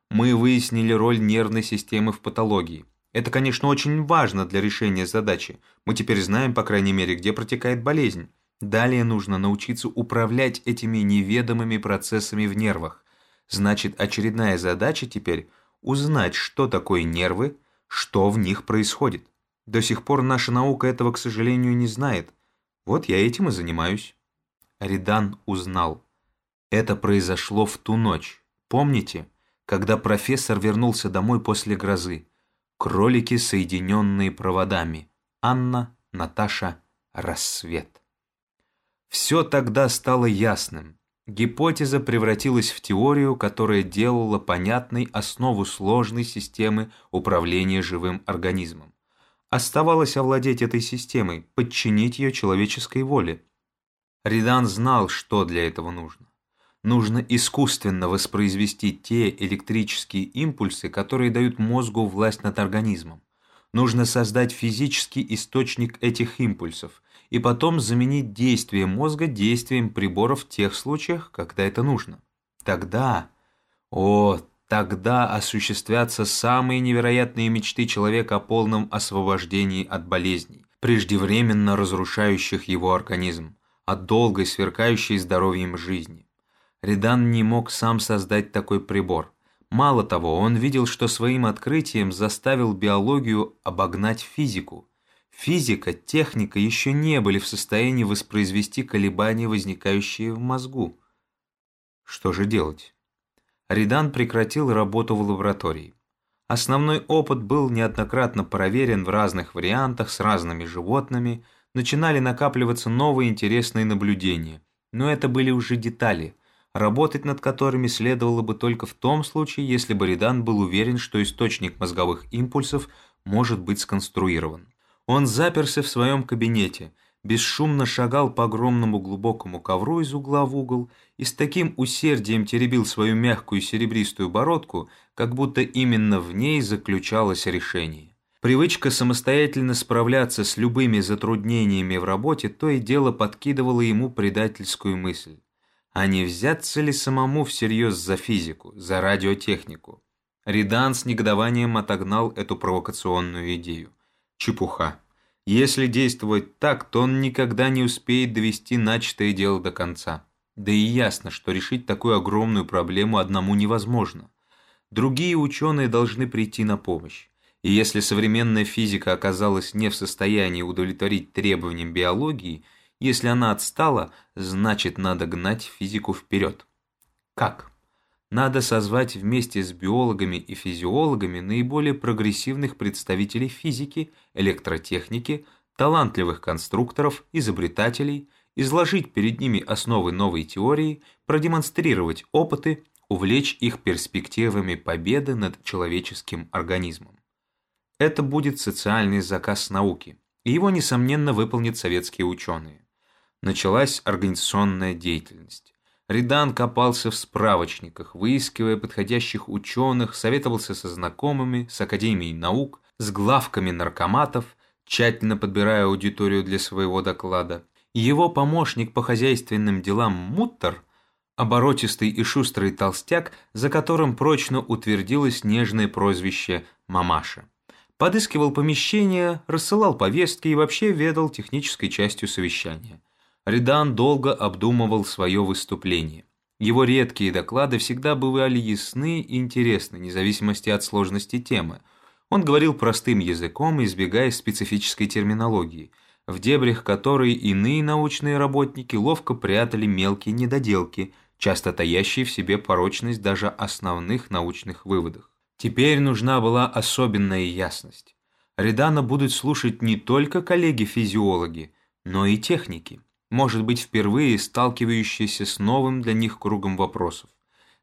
Мы выяснили роль нервной системы в патологии. Это, конечно, очень важно для решения задачи. Мы теперь знаем, по крайней мере, где протекает болезнь. Далее нужно научиться управлять этими неведомыми процессами в нервах. Значит, очередная задача теперь – узнать, что такое нервы, что в них происходит. До сих пор наша наука этого, к сожалению, не знает. Вот я этим и занимаюсь. Ридан узнал. Это произошло в ту ночь. Помните, когда профессор вернулся домой после грозы? Кролики, соединенные проводами. Анна, Наташа, рассвет. Все тогда стало ясным. Гипотеза превратилась в теорию, которая делала понятной основу сложной системы управления живым организмом. Оставалось овладеть этой системой, подчинить ее человеческой воле. Ридан знал, что для этого нужно. Нужно искусственно воспроизвести те электрические импульсы, которые дают мозгу власть над организмом. Нужно создать физический источник этих импульсов, и потом заменить действие мозга действием приборов в тех случаях, когда это нужно. Тогда, о, тогда осуществятся самые невероятные мечты человека о полном освобождении от болезней, преждевременно разрушающих его организм, от долгой, сверкающей здоровьем жизни. Редан не мог сам создать такой прибор. Мало того, он видел, что своим открытием заставил биологию обогнать физику – Физика, техника еще не были в состоянии воспроизвести колебания, возникающие в мозгу. Что же делать? Ридан прекратил работу в лаборатории. Основной опыт был неоднократно проверен в разных вариантах с разными животными, начинали накапливаться новые интересные наблюдения, но это были уже детали, работать над которыми следовало бы только в том случае, если бы Ридан был уверен, что источник мозговых импульсов может быть сконструирован. Он заперся в своем кабинете, бесшумно шагал по огромному глубокому ковру из угла в угол и с таким усердием теребил свою мягкую серебристую бородку, как будто именно в ней заключалось решение. Привычка самостоятельно справляться с любыми затруднениями в работе то и дело подкидывала ему предательскую мысль. А не взяться ли самому всерьез за физику, за радиотехнику? Ридан с негодованием отогнал эту провокационную идею. Чепуха. Если действовать так, то он никогда не успеет довести начатое дело до конца. Да и ясно, что решить такую огромную проблему одному невозможно. Другие ученые должны прийти на помощь. И если современная физика оказалась не в состоянии удовлетворить требованиям биологии, если она отстала, значит надо гнать физику вперед. Как? Надо созвать вместе с биологами и физиологами наиболее прогрессивных представителей физики, электротехники, талантливых конструкторов, изобретателей, изложить перед ними основы новой теории, продемонстрировать опыты, увлечь их перспективами победы над человеческим организмом. Это будет социальный заказ науки, и его, несомненно, выполнят советские ученые. Началась организационная деятельность. Ридан копался в справочниках, выискивая подходящих ученых, советовался со знакомыми, с Академией наук, с главками наркоматов, тщательно подбирая аудиторию для своего доклада. Его помощник по хозяйственным делам Муттер, оборотистый и шустрый толстяк, за которым прочно утвердилось нежное прозвище «Мамаша». подыскивал помещения, рассылал повестки и вообще ведал технической частью совещания. Редан долго обдумывал свое выступление. Его редкие доклады всегда бывали ясны и интересны, вне зависимости от сложности темы. Он говорил простым языком, избегая специфической терминологии, в дебрях которой иные научные работники ловко прятали мелкие недоделки, часто таящие в себе порочность даже основных научных выводов. Теперь нужна была особенная ясность. Редана будут слушать не только коллеги-физиологи, но и техники, может быть впервые сталкивающиеся с новым для них кругом вопросов.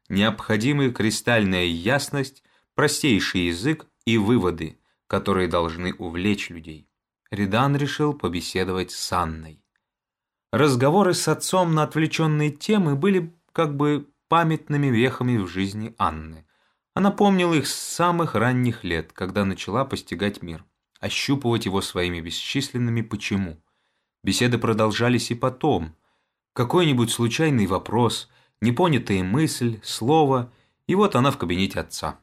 Необходимая кристальная ясность, простейший язык и выводы, которые должны увлечь людей. Редан решил побеседовать с Анной. Разговоры с отцом на отвлеченные темы были как бы памятными вехами в жизни Анны. Она помнила их с самых ранних лет, когда начала постигать мир, ощупывать его своими бесчисленными «почему». Беседы продолжались и потом. Какой-нибудь случайный вопрос, непонятая мысль, слово, и вот она в кабинете отца.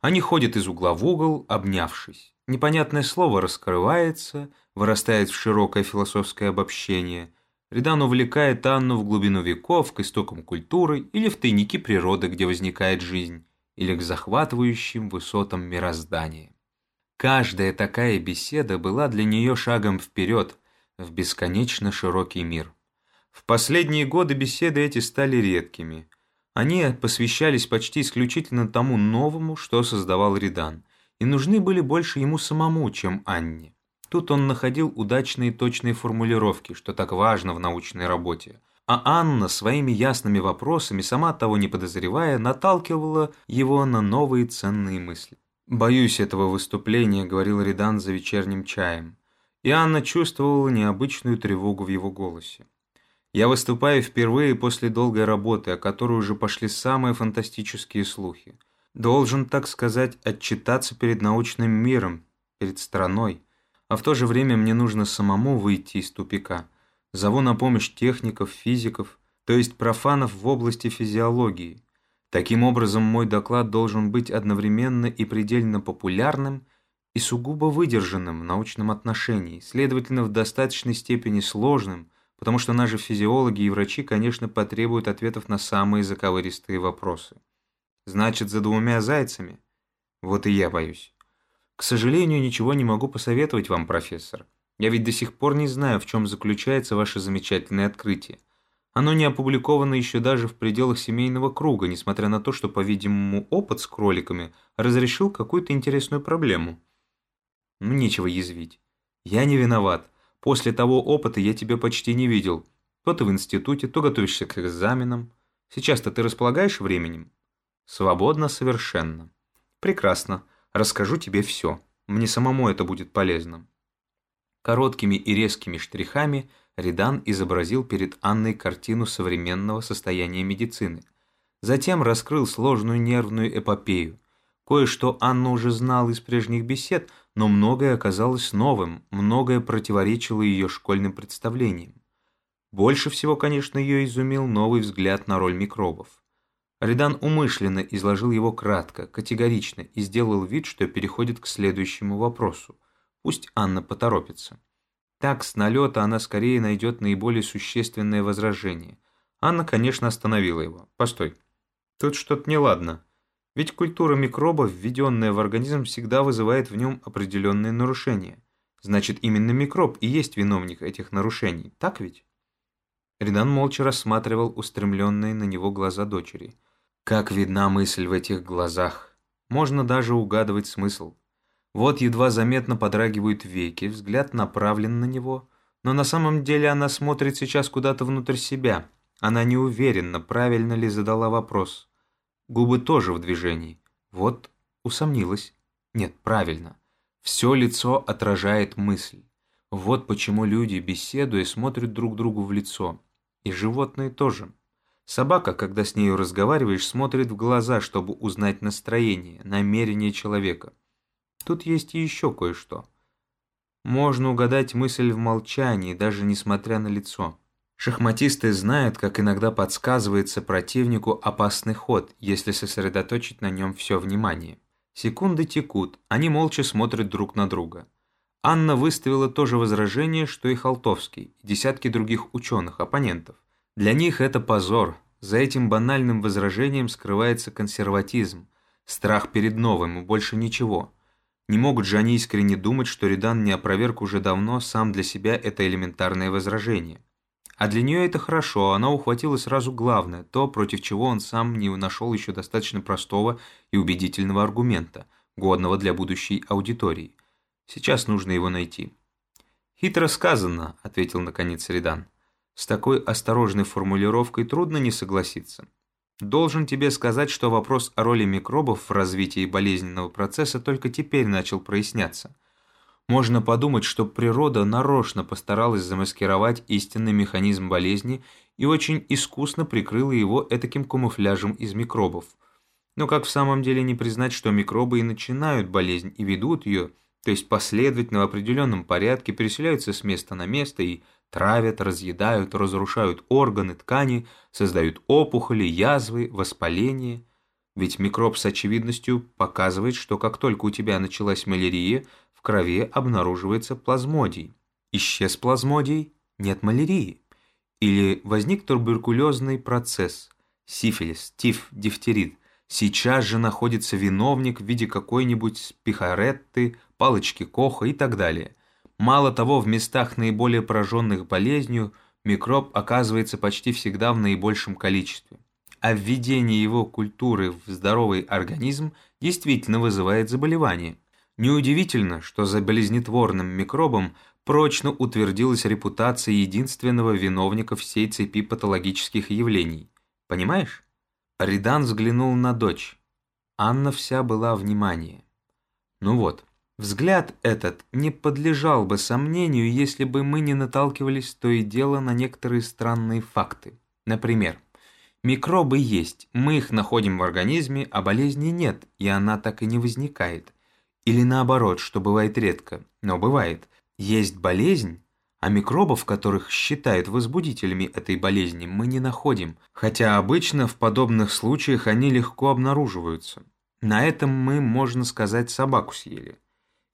Они ходят из угла в угол, обнявшись. Непонятное слово раскрывается, вырастает в широкое философское обобщение. Редан увлекает Анну в глубину веков, к истокам культуры или в тайники природы, где возникает жизнь или к захватывающим высотам мироздания. Каждая такая беседа была для нее шагом вперед, в бесконечно широкий мир. В последние годы беседы эти стали редкими. Они посвящались почти исключительно тому новому, что создавал Ридан, и нужны были больше ему самому, чем Анне. Тут он находил удачные точные формулировки, что так важно в научной работе – а Анна своими ясными вопросами, сама того не подозревая, наталкивала его на новые ценные мысли. «Боюсь этого выступления», — говорил Редан за вечерним чаем. И Анна чувствовала необычную тревогу в его голосе. «Я выступаю впервые после долгой работы, о которой уже пошли самые фантастические слухи. Должен, так сказать, отчитаться перед научным миром, перед страной, а в то же время мне нужно самому выйти из тупика». Зову на помощь техников, физиков, то есть профанов в области физиологии. Таким образом, мой доклад должен быть одновременно и предельно популярным и сугубо выдержанным в научном отношении, следовательно, в достаточной степени сложным, потому что наши физиологи и врачи, конечно, потребуют ответов на самые заковыристые вопросы. Значит, за двумя зайцами? Вот и я боюсь. К сожалению, ничего не могу посоветовать вам, профессор. Я ведь до сих пор не знаю, в чем заключается ваше замечательное открытие. Оно не опубликовано еще даже в пределах семейного круга, несмотря на то, что, по-видимому, опыт с кроликами разрешил какую-то интересную проблему. Нечего язвить. Я не виноват. После того опыта я тебя почти не видел. То ты в институте, то готовишься к экзаменам. Сейчас-то ты располагаешь временем? Свободно совершенно. Прекрасно. Расскажу тебе все. Мне самому это будет полезно. Короткими и резкими штрихами Редан изобразил перед Анной картину современного состояния медицины. Затем раскрыл сложную нервную эпопею. Кое-что Анна уже знала из прежних бесед, но многое оказалось новым, многое противоречило ее школьным представлениям. Больше всего, конечно, ее изумил новый взгляд на роль микробов. Редан умышленно изложил его кратко, категорично и сделал вид, что переходит к следующему вопросу. Пусть Анна поторопится. Так, с налета она скорее найдет наиболее существенное возражение. Анна, конечно, остановила его. «Постой, тут что-то неладно. Ведь культура микробов, введенная в организм, всегда вызывает в нем определенные нарушения. Значит, именно микроб и есть виновник этих нарушений, так ведь?» Редан молча рассматривал устремленные на него глаза дочери. Как видна мысль в этих глазах. Можно даже угадывать смысл. Вот едва заметно подрагивают веки, взгляд направлен на него, но на самом деле она смотрит сейчас куда-то внутрь себя. Она не уверена, правильно ли задала вопрос. Губы тоже в движении. Вот усомнилась. Нет, правильно. Все лицо отражает мысль. Вот почему люди, беседуя, смотрят друг другу в лицо. И животные тоже. Собака, когда с нею разговариваешь, смотрит в глаза, чтобы узнать настроение, намерение человека. Тут есть и еще кое-что. Можно угадать мысль в молчании, даже несмотря на лицо. Шахматисты знают, как иногда подсказывается противнику опасный ход, если сосредоточить на нем все внимание. Секунды текут, они молча смотрят друг на друга. Анна выставила то же возражение, что и Халтовский, и десятки других ученых, оппонентов. Для них это позор. За этим банальным возражением скрывается консерватизм, страх перед новым и больше ничего. Не могут же они искренне думать, что Редан не опроверг уже давно сам для себя это элементарное возражение. А для нее это хорошо, она ухватила сразу главное, то, против чего он сам не нашел еще достаточно простого и убедительного аргумента, годного для будущей аудитории. Сейчас нужно его найти. «Хитро сказано», — ответил наконец Редан. С такой осторожной формулировкой трудно не согласиться. Должен тебе сказать, что вопрос о роли микробов в развитии болезненного процесса только теперь начал проясняться. Можно подумать, что природа нарочно постаралась замаскировать истинный механизм болезни и очень искусно прикрыла его этаким камуфляжем из микробов. Но как в самом деле не признать, что микробы и начинают болезнь и ведут ее, то есть последовательно в определенном порядке переселяются с места на место и Травят, разъедают, разрушают органы, ткани, создают опухоли, язвы, воспаление. Ведь микроб с очевидностью показывает, что как только у тебя началась малярия, в крови обнаруживается плазмодий. Исчез плазмодий – нет малярии. Или возник туберкулезный процесс, сифилис, тиф, дифтерит. Сейчас же находится виновник в виде какой-нибудь пихаретты, палочки Коха и так далее – Мало того, в местах наиболее пораженных болезнью микроб оказывается почти всегда в наибольшем количестве. А введение его культуры в здоровый организм действительно вызывает заболевание. Неудивительно, что за болезнетворным микробом прочно утвердилась репутация единственного виновника всей цепи патологических явлений. Понимаешь? Ридан взглянул на дочь. Анна вся была внимание. Ну вот, Взгляд этот не подлежал бы сомнению, если бы мы не наталкивались то и дело на некоторые странные факты. Например, микробы есть, мы их находим в организме, а болезни нет, и она так и не возникает. Или наоборот, что бывает редко, но бывает. Есть болезнь, а микробов, которых считают возбудителями этой болезни, мы не находим, хотя обычно в подобных случаях они легко обнаруживаются. На этом мы, можно сказать, собаку съели.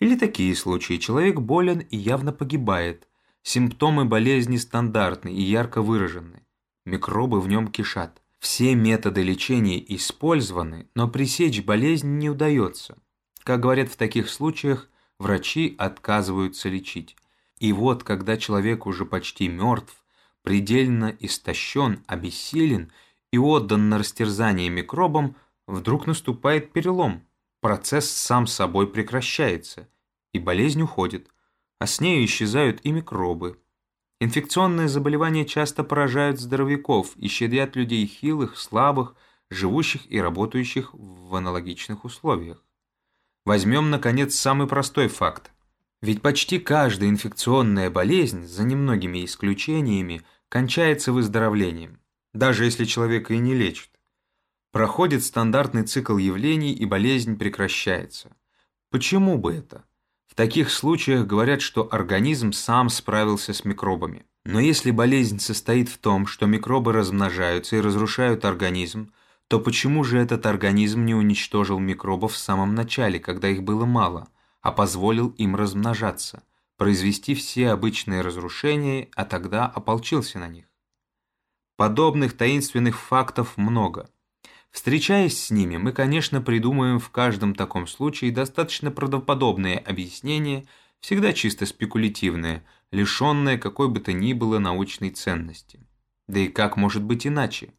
Или такие случаи. Человек болен и явно погибает. Симптомы болезни стандартны и ярко выражены. Микробы в нем кишат. Все методы лечения использованы, но пресечь болезнь не удается. Как говорят в таких случаях, врачи отказываются лечить. И вот, когда человек уже почти мертв, предельно истощен, обессилен и отдан на растерзание микробам, вдруг наступает перелом – процесс сам собой прекращается, и болезнь уходит, а с ней исчезают и микробы. Инфекционные заболевания часто поражают здоровяков и щадят людей хилых, слабых, живущих и работающих в аналогичных условиях. Возьмем, наконец, самый простой факт. Ведь почти каждая инфекционная болезнь, за немногими исключениями, кончается выздоровлением, даже если человека и не лечат. Проходит стандартный цикл явлений и болезнь прекращается. Почему бы это? В таких случаях говорят, что организм сам справился с микробами. Но если болезнь состоит в том, что микробы размножаются и разрушают организм, то почему же этот организм не уничтожил микробов в самом начале, когда их было мало, а позволил им размножаться, произвести все обычные разрушения, а тогда ополчился на них? Подобных таинственных фактов много – Встречаясь с ними, мы, конечно, придумаем в каждом таком случае достаточно правдоподобные объяснения, всегда чисто спекулятивные, лишенные какой бы то ни было научной ценности. Да и как может быть иначе?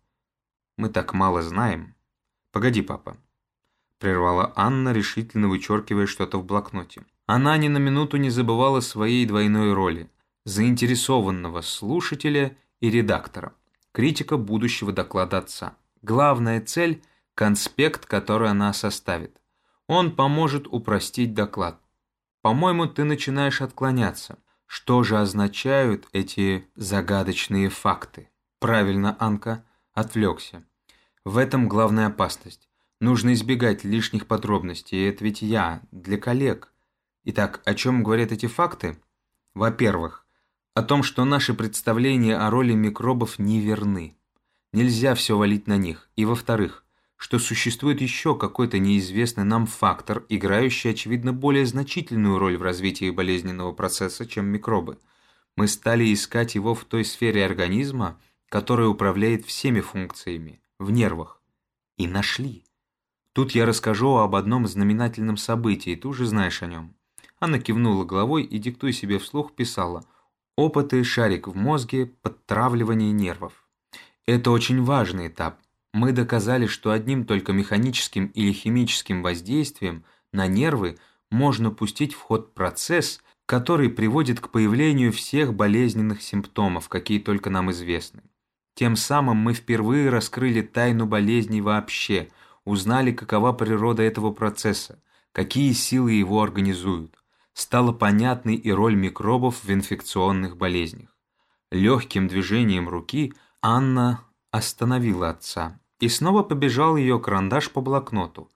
Мы так мало знаем. Погоди, папа. Прервала Анна, решительно вычеркивая что-то в блокноте. Она ни на минуту не забывала своей двойной роли – заинтересованного слушателя и редактора, критика будущего доклада отца. Главная цель – конспект, который она составит. Он поможет упростить доклад. По-моему, ты начинаешь отклоняться. Что же означают эти загадочные факты? Правильно, Анка, отвлекся. В этом главная опасность. Нужно избегать лишних подробностей, это ведь я, для коллег. Итак, о чем говорят эти факты? Во-первых, о том, что наши представления о роли микробов неверны. Нельзя все валить на них. И во-вторых, что существует еще какой-то неизвестный нам фактор, играющий, очевидно, более значительную роль в развитии болезненного процесса, чем микробы. Мы стали искать его в той сфере организма, которая управляет всеми функциями, в нервах. И нашли. Тут я расскажу об одном знаменательном событии, ты уже знаешь о нем. Она кивнула головой и, диктуя себе вслух, писала «Опыты, шарик в мозге, подтравливание нервов». Это очень важный этап – мы доказали, что одним только механическим или химическим воздействием на нервы можно пустить в ход процесс, который приводит к появлению всех болезненных симптомов, какие только нам известны. Тем самым мы впервые раскрыли тайну болезней вообще, узнали, какова природа этого процесса, какие силы его организуют. Стала понятной и роль микробов в инфекционных болезнях. Легким движением руки Анна остановила отца, и снова побежал ее карандаш по блокноту.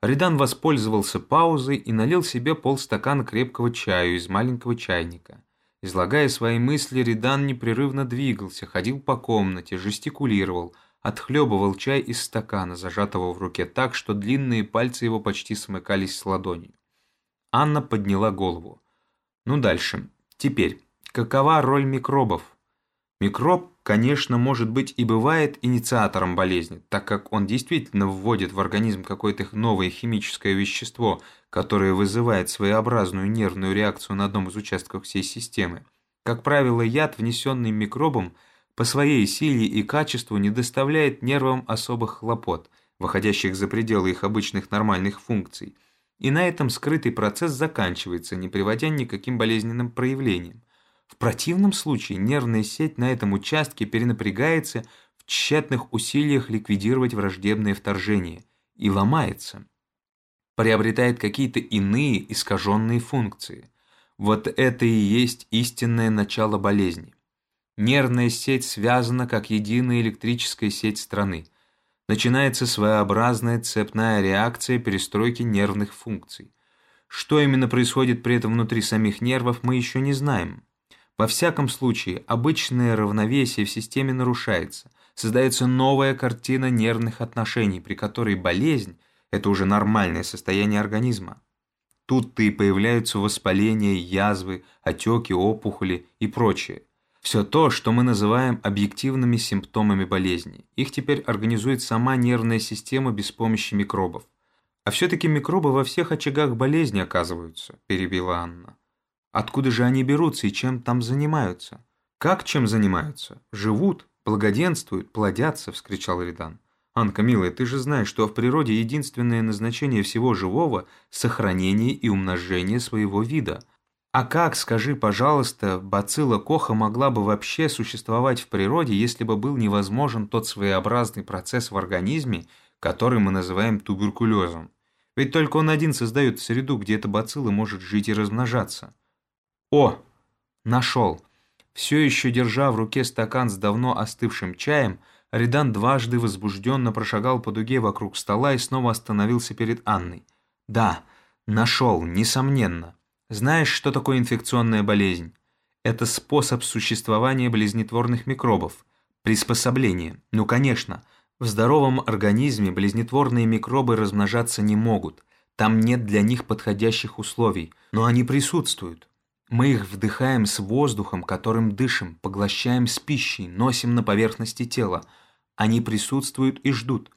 Ридан воспользовался паузой и налил себе полстакана крепкого чаю из маленького чайника. Излагая свои мысли, Ридан непрерывно двигался, ходил по комнате, жестикулировал, отхлебывал чай из стакана, зажатого в руке так, что длинные пальцы его почти смыкались с ладонью. Анна подняла голову. Ну дальше. Теперь, какова роль микробов? Микроб, конечно, может быть и бывает инициатором болезни, так как он действительно вводит в организм какое-то новое химическое вещество, которое вызывает своеобразную нервную реакцию на одном из участков всей системы. Как правило, яд, внесенный микробом, по своей силе и качеству не доставляет нервам особых хлопот, выходящих за пределы их обычных нормальных функций. И на этом скрытый процесс заканчивается, не приводя ни к каким болезненным проявлениям. В противном случае нервная сеть на этом участке перенапрягается в тщетных усилиях ликвидировать враждебное вторжение и ломается. Приобретает какие-то иные искаженные функции. Вот это и есть истинное начало болезни. Нервная сеть связана как единая электрическая сеть страны. Начинается своеобразная цепная реакция перестройки нервных функций. Что именно происходит при этом внутри самих нервов, мы еще не знаем. Во всяком случае, обычное равновесие в системе нарушается, создается новая картина нервных отношений, при которой болезнь – это уже нормальное состояние организма. Тут-то и появляются воспаления, язвы, отеки, опухоли и прочее. Все то, что мы называем объективными симптомами болезни. Их теперь организует сама нервная система без помощи микробов. А все-таки микробы во всех очагах болезни оказываются, перебила Анна. Откуда же они берутся и чем там занимаются? Как чем занимаются? Живут, благоденствуют, плодятся, вскричал Ридан. Анка, милая, ты же знаешь, что в природе единственное назначение всего живого – сохранение и умножение своего вида. А как, скажи, пожалуйста, бацилла Коха могла бы вообще существовать в природе, если бы был невозможен тот своеобразный процесс в организме, который мы называем туберкулезом? Ведь только он один создает среду, где эта бацилла может жить и размножаться. О, нашел. Все еще держа в руке стакан с давно остывшим чаем, Ридан дважды возбужденно прошагал по дуге вокруг стола и снова остановился перед Анной. «Да, нашел, несомненно. Знаешь, что такое инфекционная болезнь? Это способ существования болезнетворных микробов. Приспособление. Ну, конечно, в здоровом организме болезнетворные микробы размножаться не могут. Там нет для них подходящих условий, но они присутствуют. Мы их вдыхаем с воздухом, которым дышим, поглощаем с пищей, носим на поверхности тела. Они присутствуют и ждут.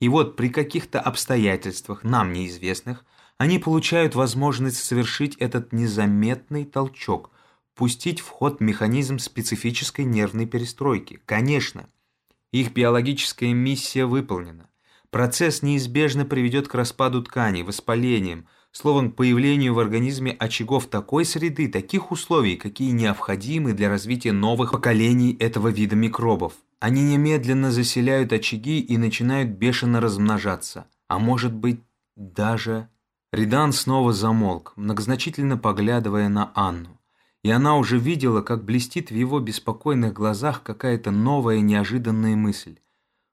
И вот при каких-то обстоятельствах, нам неизвестных, они получают возможность совершить этот незаметный толчок, пустить в ход механизм специфической нервной перестройки. Конечно, их биологическая миссия выполнена. Процесс неизбежно приведет к распаду тканей, воспалениям, словом, появлению в организме очагов такой среды, таких условий, какие необходимы для развития новых поколений этого вида микробов. Они немедленно заселяют очаги и начинают бешено размножаться. А может быть, даже... Ридан снова замолк, многозначительно поглядывая на Анну. И она уже видела, как блестит в его беспокойных глазах какая-то новая неожиданная мысль.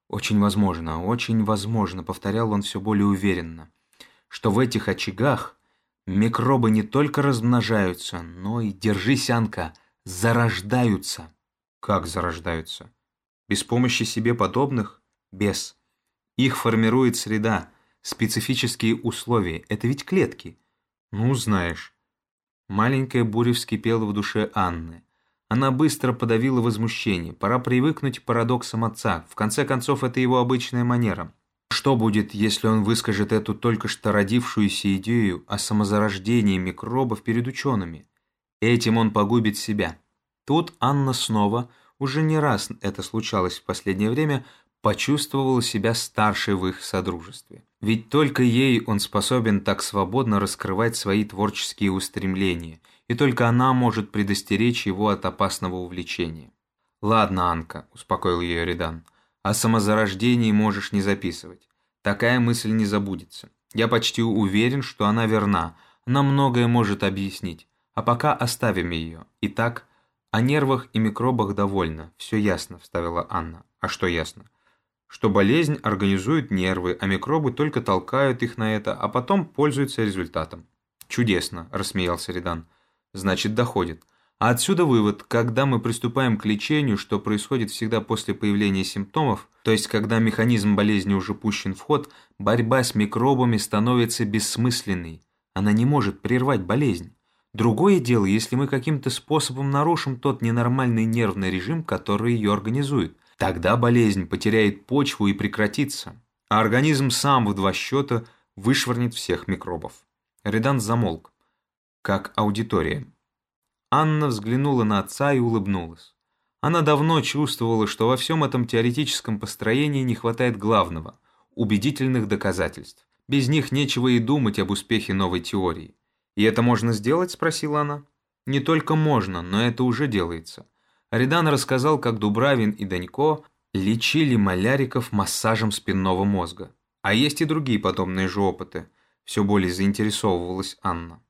«Очень возможно, очень возможно», — повторял он все более уверенно что в этих очагах микробы не только размножаются, но и, держись, Анка, зарождаются. Как зарождаются? Без помощи себе подобных? Без. Их формирует среда, специфические условия. Это ведь клетки. Ну, знаешь. Маленькая буря вскипела в душе Анны. Она быстро подавила возмущение. Пора привыкнуть к парадоксам отца. В конце концов, это его обычная манера. Что будет, если он выскажет эту только что родившуюся идею о самозарождении микробов перед учеными? Этим он погубит себя. Тут Анна снова, уже не раз это случалось в последнее время, почувствовала себя старшей в их содружестве. Ведь только ей он способен так свободно раскрывать свои творческие устремления, и только она может предостеречь его от опасного увлечения. «Ладно, Анка», – успокоил ее Редан, – «о самозарождении можешь не записывать. Такая мысль не забудется. Я почти уверен, что она верна, она многое может объяснить. А пока оставим ее. Итак, о нервах и микробах довольно, все ясно», – вставила Анна. «А что ясно?» что болезнь организует нервы, а микробы только толкают их на это, а потом пользуются результатом. «Чудесно», – рассмеялся Редан. «Значит, доходит. А отсюда вывод, когда мы приступаем к лечению, что происходит всегда после появления симптомов, то есть когда механизм болезни уже пущен в ход, борьба с микробами становится бессмысленной. Она не может прервать болезнь. Другое дело, если мы каким-то способом нарушим тот ненормальный нервный режим, который ее организует. Тогда болезнь потеряет почву и прекратится, а организм сам в два счета вышвырнет всех микробов. Редан замолк, как аудитория. Анна взглянула на отца и улыбнулась. Она давно чувствовала, что во всем этом теоретическом построении не хватает главного – убедительных доказательств. Без них нечего и думать об успехе новой теории. «И это можно сделать?» – спросила она. «Не только можно, но это уже делается. Редан рассказал, как Дубравин и Данько лечили маляриков массажем спинного мозга. А есть и другие подобные же опыты. Все более заинтересовывалась Анна.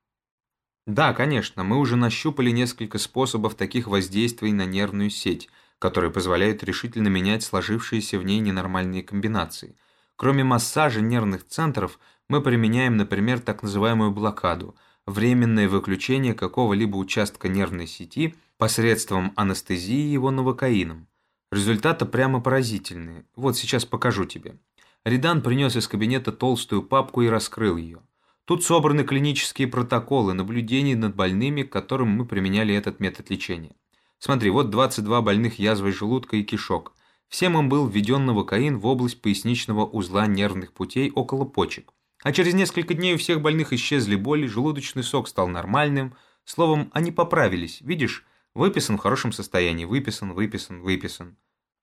Да, конечно, мы уже нащупали несколько способов таких воздействий на нервную сеть, которые позволяют решительно менять сложившиеся в ней ненормальные комбинации. Кроме массажа нервных центров, мы применяем, например, так называемую блокаду – временное выключение какого-либо участка нервной сети – посредством анестезии его новокаином. Результаты прямо поразительные. Вот сейчас покажу тебе. Ридан принес из кабинета толстую папку и раскрыл ее. Тут собраны клинические протоколы наблюдений над больными, которым мы применяли этот метод лечения. Смотри, вот 22 больных язвой желудка и кишок. Всем им был введен новокаин в область поясничного узла нервных путей около почек. А через несколько дней у всех больных исчезли боли, желудочный сок стал нормальным. Словом, они поправились. Видишь, Выписан в хорошем состоянии, выписан, выписан, выписан.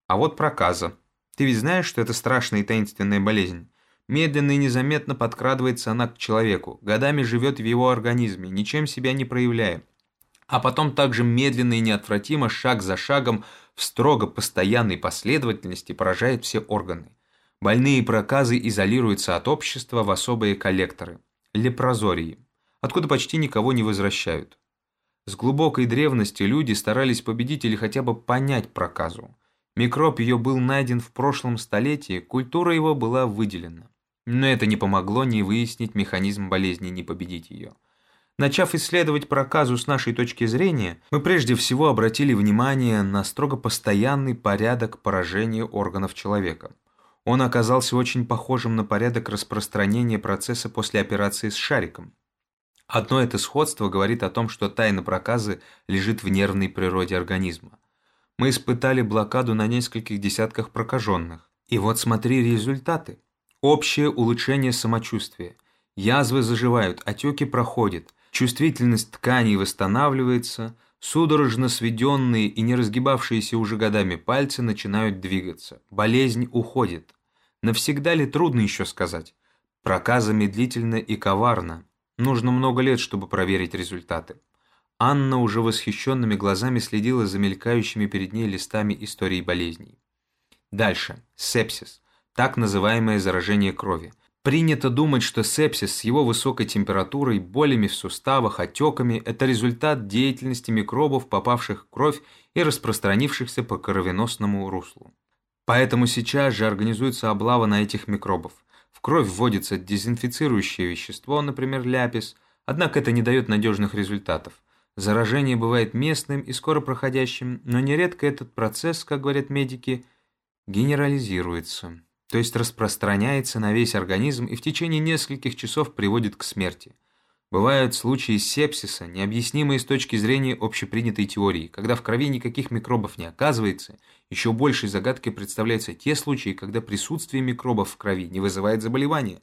А вот проказа. Ты ведь знаешь, что это страшная и таинственная болезнь? Медленно и незаметно подкрадывается она к человеку, годами живет в его организме, ничем себя не проявляя. А потом также медленно и неотвратимо, шаг за шагом, в строго постоянной последовательности поражает все органы. Больные проказы изолируются от общества в особые коллекторы – лепрозории, откуда почти никого не возвращают. С глубокой древности люди старались победить или хотя бы понять проказу. Микроб ее был найден в прошлом столетии, культура его была выделена. Но это не помогло ни выяснить механизм болезни, ни победить ее. Начав исследовать проказу с нашей точки зрения, мы прежде всего обратили внимание на строго постоянный порядок поражения органов человека. Он оказался очень похожим на порядок распространения процесса после операции с шариком. Одно это сходство говорит о том, что тайна проказы лежит в нервной природе организма. Мы испытали блокаду на нескольких десятках прокаженных. И вот смотри результаты. Общее улучшение самочувствия. Язвы заживают, отеки проходят, чувствительность тканей восстанавливается, судорожно сведенные и не разгибавшиеся уже годами пальцы начинают двигаться. Болезнь уходит. Навсегда ли трудно еще сказать? Проказа медлительна и коварна, Нужно много лет, чтобы проверить результаты. Анна уже восхищенными глазами следила за мелькающими перед ней листами истории болезней. Дальше. Сепсис. Так называемое заражение крови. Принято думать, что сепсис с его высокой температурой, болями в суставах, отеками – это результат деятельности микробов, попавших в кровь и распространившихся по кровеносному руслу. Поэтому сейчас же организуется облава на этих микробов – в кровь вводится дезинфицирующее вещество, например, ляпис, однако это не дает надежных результатов. Заражение бывает местным и скоро проходящим, но нередко этот процесс, как говорят медики, генерализируется. То есть распространяется на весь организм и в течение нескольких часов приводит к смерти. Бывают случаи сепсиса, необъяснимые с точки зрения общепринятой теории, когда в крови никаких микробов не оказывается. Еще большей загадкой представляются те случаи, когда присутствие микробов в крови не вызывает заболевания.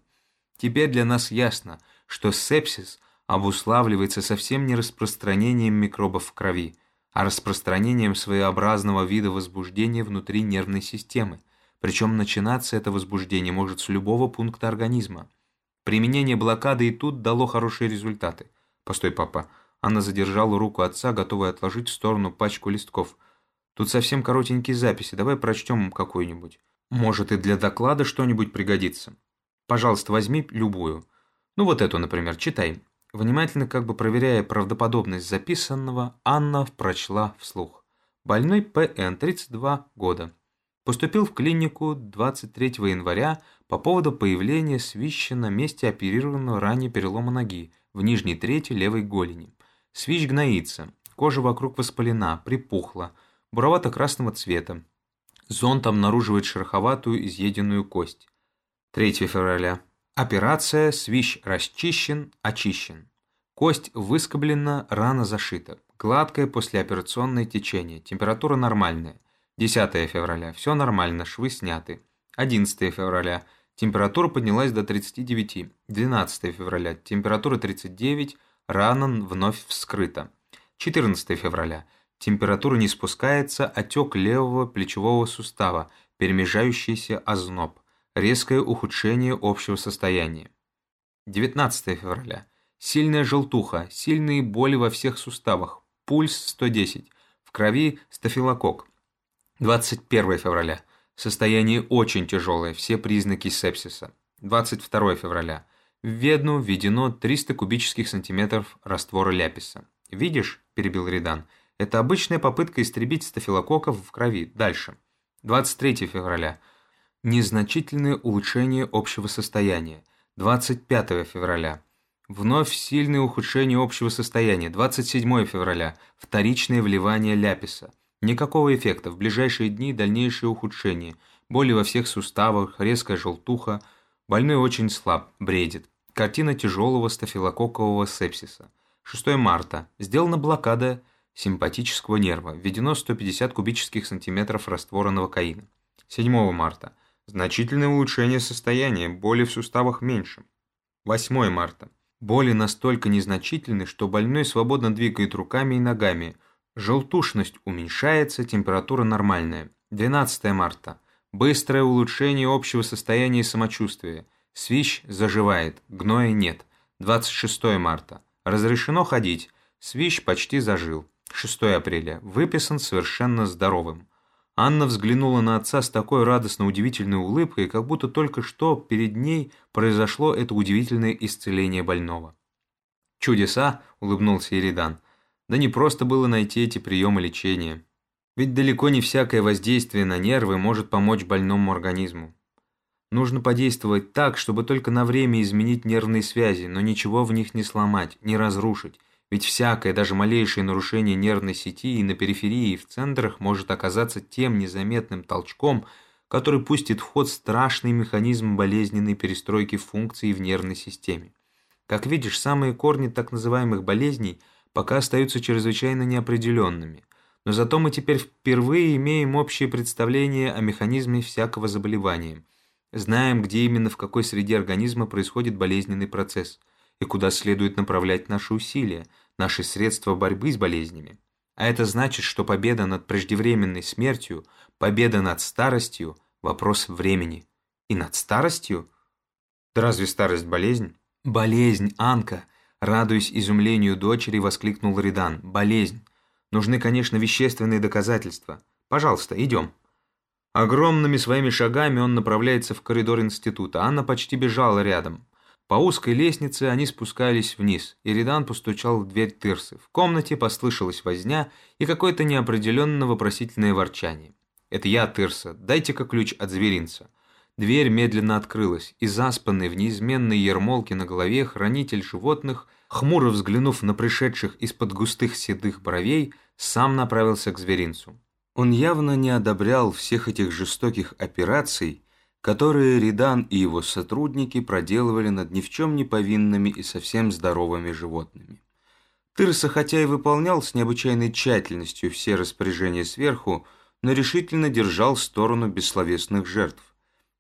Теперь для нас ясно, что сепсис обуславливается совсем не распространением микробов в крови, а распространением своеобразного вида возбуждения внутри нервной системы. Причем начинаться это возбуждение может с любого пункта организма. Применение блокады и тут дало хорошие результаты. Постой, папа. Анна задержала руку отца, готовая отложить в сторону пачку листков. Тут совсем коротенькие записи, давай прочтем какую-нибудь. Может и для доклада что-нибудь пригодится. Пожалуйста, возьми любую. Ну вот эту, например, читай. Внимательно, как бы проверяя правдоподобность записанного, Анна прочла вслух. Больной П.Н., 32 года. Поступил в клинику 23 января по поводу появления свища на месте оперированного ранее перелома ноги в нижней трети левой голени. Свищ гноится, кожа вокруг воспалена, припухла, буровато-красного цвета. Зонд обнаруживает шероховатую изъеденную кость. 3 февраля. Операция, свищ расчищен, очищен. Кость выскоблена, рана зашита. Гладкое послеоперационное течение, температура нормальная. 10 февраля. Все нормально, швы сняты. 11 февраля. Температура поднялась до 39. 12 февраля. Температура 39. Рана вновь вскрыта. 14 февраля. Температура не спускается, отек левого плечевого сустава, перемежающийся озноб. Резкое ухудшение общего состояния. 19 февраля. Сильная желтуха, сильные боли во всех суставах, пульс 110, в крови стафилококк. 21 февраля. Состояние очень тяжелое, все признаки сепсиса. 22 февраля. В Ведну введено 300 кубических сантиметров раствора ляписа. «Видишь?» – перебил Ридан. «Это обычная попытка истребить стафилококков в крови. Дальше». 23 февраля. Незначительное улучшение общего состояния. 25 февраля. Вновь сильное ухудшение общего состояния. 27 февраля. Вторичное вливание ляписа. Никакого эффекта, в ближайшие дни дальнейшее ухудшение, боли во всех суставах, резкая желтуха, больной очень слаб, бредит. Картина тяжелого стафилококкового сепсиса. 6 марта. Сделана блокада симпатического нерва. Введено 150 кубических сантиметров раствора новокаина. 7 марта. Значительное улучшение состояния, боли в суставах меньше. 8 марта. Боли настолько незначительны, что больной свободно двигает руками и ногами, Желтушность уменьшается, температура нормальная. 12 марта. Быстрое улучшение общего состояния самочувствия. Свищ заживает, гноя нет. 26 марта. Разрешено ходить. Свищ почти зажил. 6 апреля. Выписан совершенно здоровым. Анна взглянула на отца с такой радостно удивительной улыбкой, как будто только что перед ней произошло это удивительное исцеление больного. «Чудеса!» – улыбнулся Иридан. Да не просто было найти эти приемы лечения. Ведь далеко не всякое воздействие на нервы может помочь больному организму. Нужно подействовать так, чтобы только на время изменить нервные связи, но ничего в них не сломать, не разрушить. Ведь всякое, даже малейшее нарушение нервной сети и на периферии, и в центрах может оказаться тем незаметным толчком, который пустит в ход страшный механизм болезненной перестройки функций в нервной системе. Как видишь, самые корни так называемых болезней – пока остаются чрезвычайно неопределенными. Но зато мы теперь впервые имеем общее представление о механизме всякого заболевания. Знаем, где именно в какой среде организма происходит болезненный процесс и куда следует направлять наши усилия, наши средства борьбы с болезнями. А это значит, что победа над преждевременной смертью, победа над старостью – вопрос времени. И над старостью? Да разве старость болезнь? Болезнь, Анка – Радуясь изумлению дочери, воскликнул Ридан. «Болезнь. Нужны, конечно, вещественные доказательства. Пожалуйста, идем». Огромными своими шагами он направляется в коридор института. Анна почти бежала рядом. По узкой лестнице они спускались вниз, и Ридан постучал в дверь Тырсы. В комнате послышалась возня и какое-то неопределенно вопросительное ворчание. «Это я, Тырса. Дайте-ка ключ от зверинца». Дверь медленно открылась, и заспанный в неизменной ермолке на голове хранитель животных, хмуро взглянув на пришедших из-под густых седых бровей, сам направился к зверинцу. Он явно не одобрял всех этих жестоких операций, которые Ридан и его сотрудники проделывали над ни в чем не повинными и совсем здоровыми животными. Тырса, хотя и выполнял с необычайной тщательностью все распоряжения сверху, но решительно держал сторону бессловесных жертв.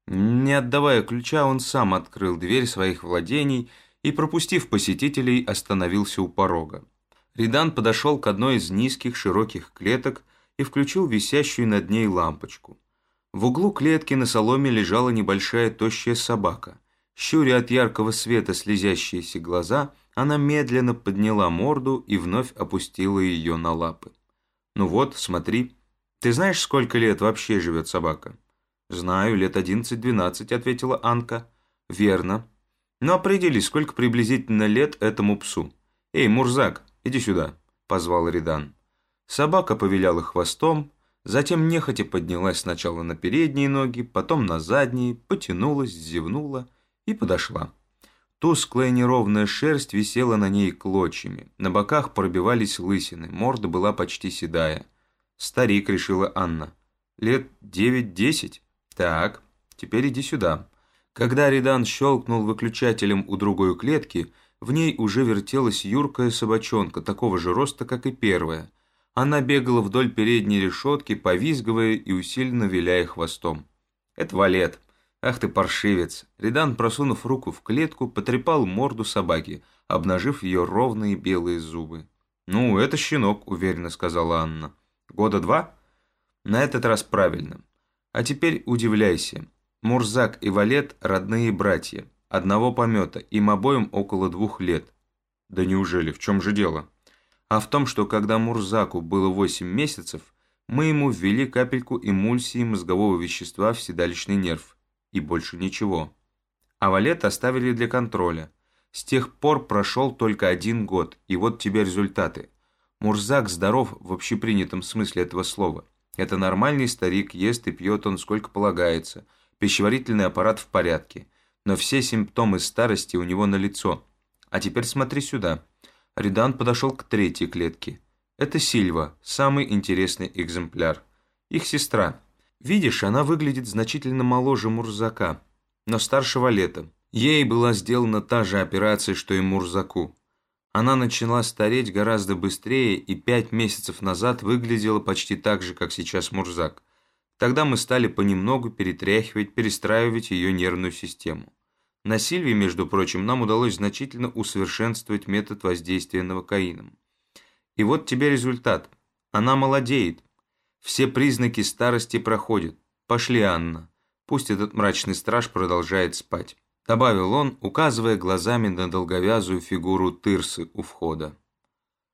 Не отдавая ключа, он сам открыл дверь своих владений и, пропустив посетителей, остановился у порога. Ридан подошел к одной из низких широких клеток и включил висящую над ней лампочку. В углу клетки на соломе лежала небольшая тощая собака. Щуря от яркого света слезящиеся глаза, она медленно подняла морду и вновь опустила ее на лапы. «Ну вот, смотри. Ты знаешь, сколько лет вообще живет собака?» «Знаю, лет одиннадцать-двенадцать», — ответила Анка. «Верно. Но ну, определи, сколько приблизительно лет этому псу. Эй, Мурзак, иди сюда», — позвал Ридан. Собака повиляла хвостом, затем нехотя поднялась сначала на передние ноги, потом на задние, потянулась, зевнула и подошла. Тусклая неровная шерсть висела на ней клочьями, на боках пробивались лысины, морда была почти седая. «Старик», — решила Анна. «Лет девять-десять? Так, теперь иди сюда». Когда Ридан щелкнул выключателем у другой клетки, в ней уже вертелась юркая собачонка, такого же роста, как и первая. Она бегала вдоль передней решетки, повизгивая и усиленно виляя хвостом. «Это валет. Ах ты паршивец!» Ридан, просунув руку в клетку, потрепал морду собаки, обнажив ее ровные белые зубы. «Ну, это щенок», — уверенно сказала Анна. «Года два?» «На этот раз правильно. А теперь удивляйся. Мурзак и Валет – родные братья. Одного помета, им обоим около двух лет. Да неужели, в чем же дело? А в том, что когда Мурзаку было 8 месяцев, мы ему ввели капельку эмульсии мозгового вещества в седалищный нерв. И больше ничего. А Валет оставили для контроля. С тех пор прошел только один год, и вот тебе результаты. Мурзак здоров в общепринятом смысле этого слова. Это нормальный старик, ест и пьет он сколько полагается – пищеварительный аппарат в порядке, но все симптомы старости у него налицо. А теперь смотри сюда. Ридан подошел к третьей клетке. Это Сильва, самый интересный экземпляр. Их сестра. Видишь, она выглядит значительно моложе Мурзака, но старше Валета. Ей была сделана та же операция, что и Мурзаку. Она начала стареть гораздо быстрее и пять месяцев назад выглядела почти так же, как сейчас Мурзак. Тогда мы стали понемногу перетряхивать, перестраивать ее нервную систему. На Сильве, между прочим, нам удалось значительно усовершенствовать метод воздействия новокаином. И вот тебе результат. Она молодеет. Все признаки старости проходят. Пошли, Анна. Пусть этот мрачный страж продолжает спать. Добавил он, указывая глазами на долговязую фигуру Тырсы у входа.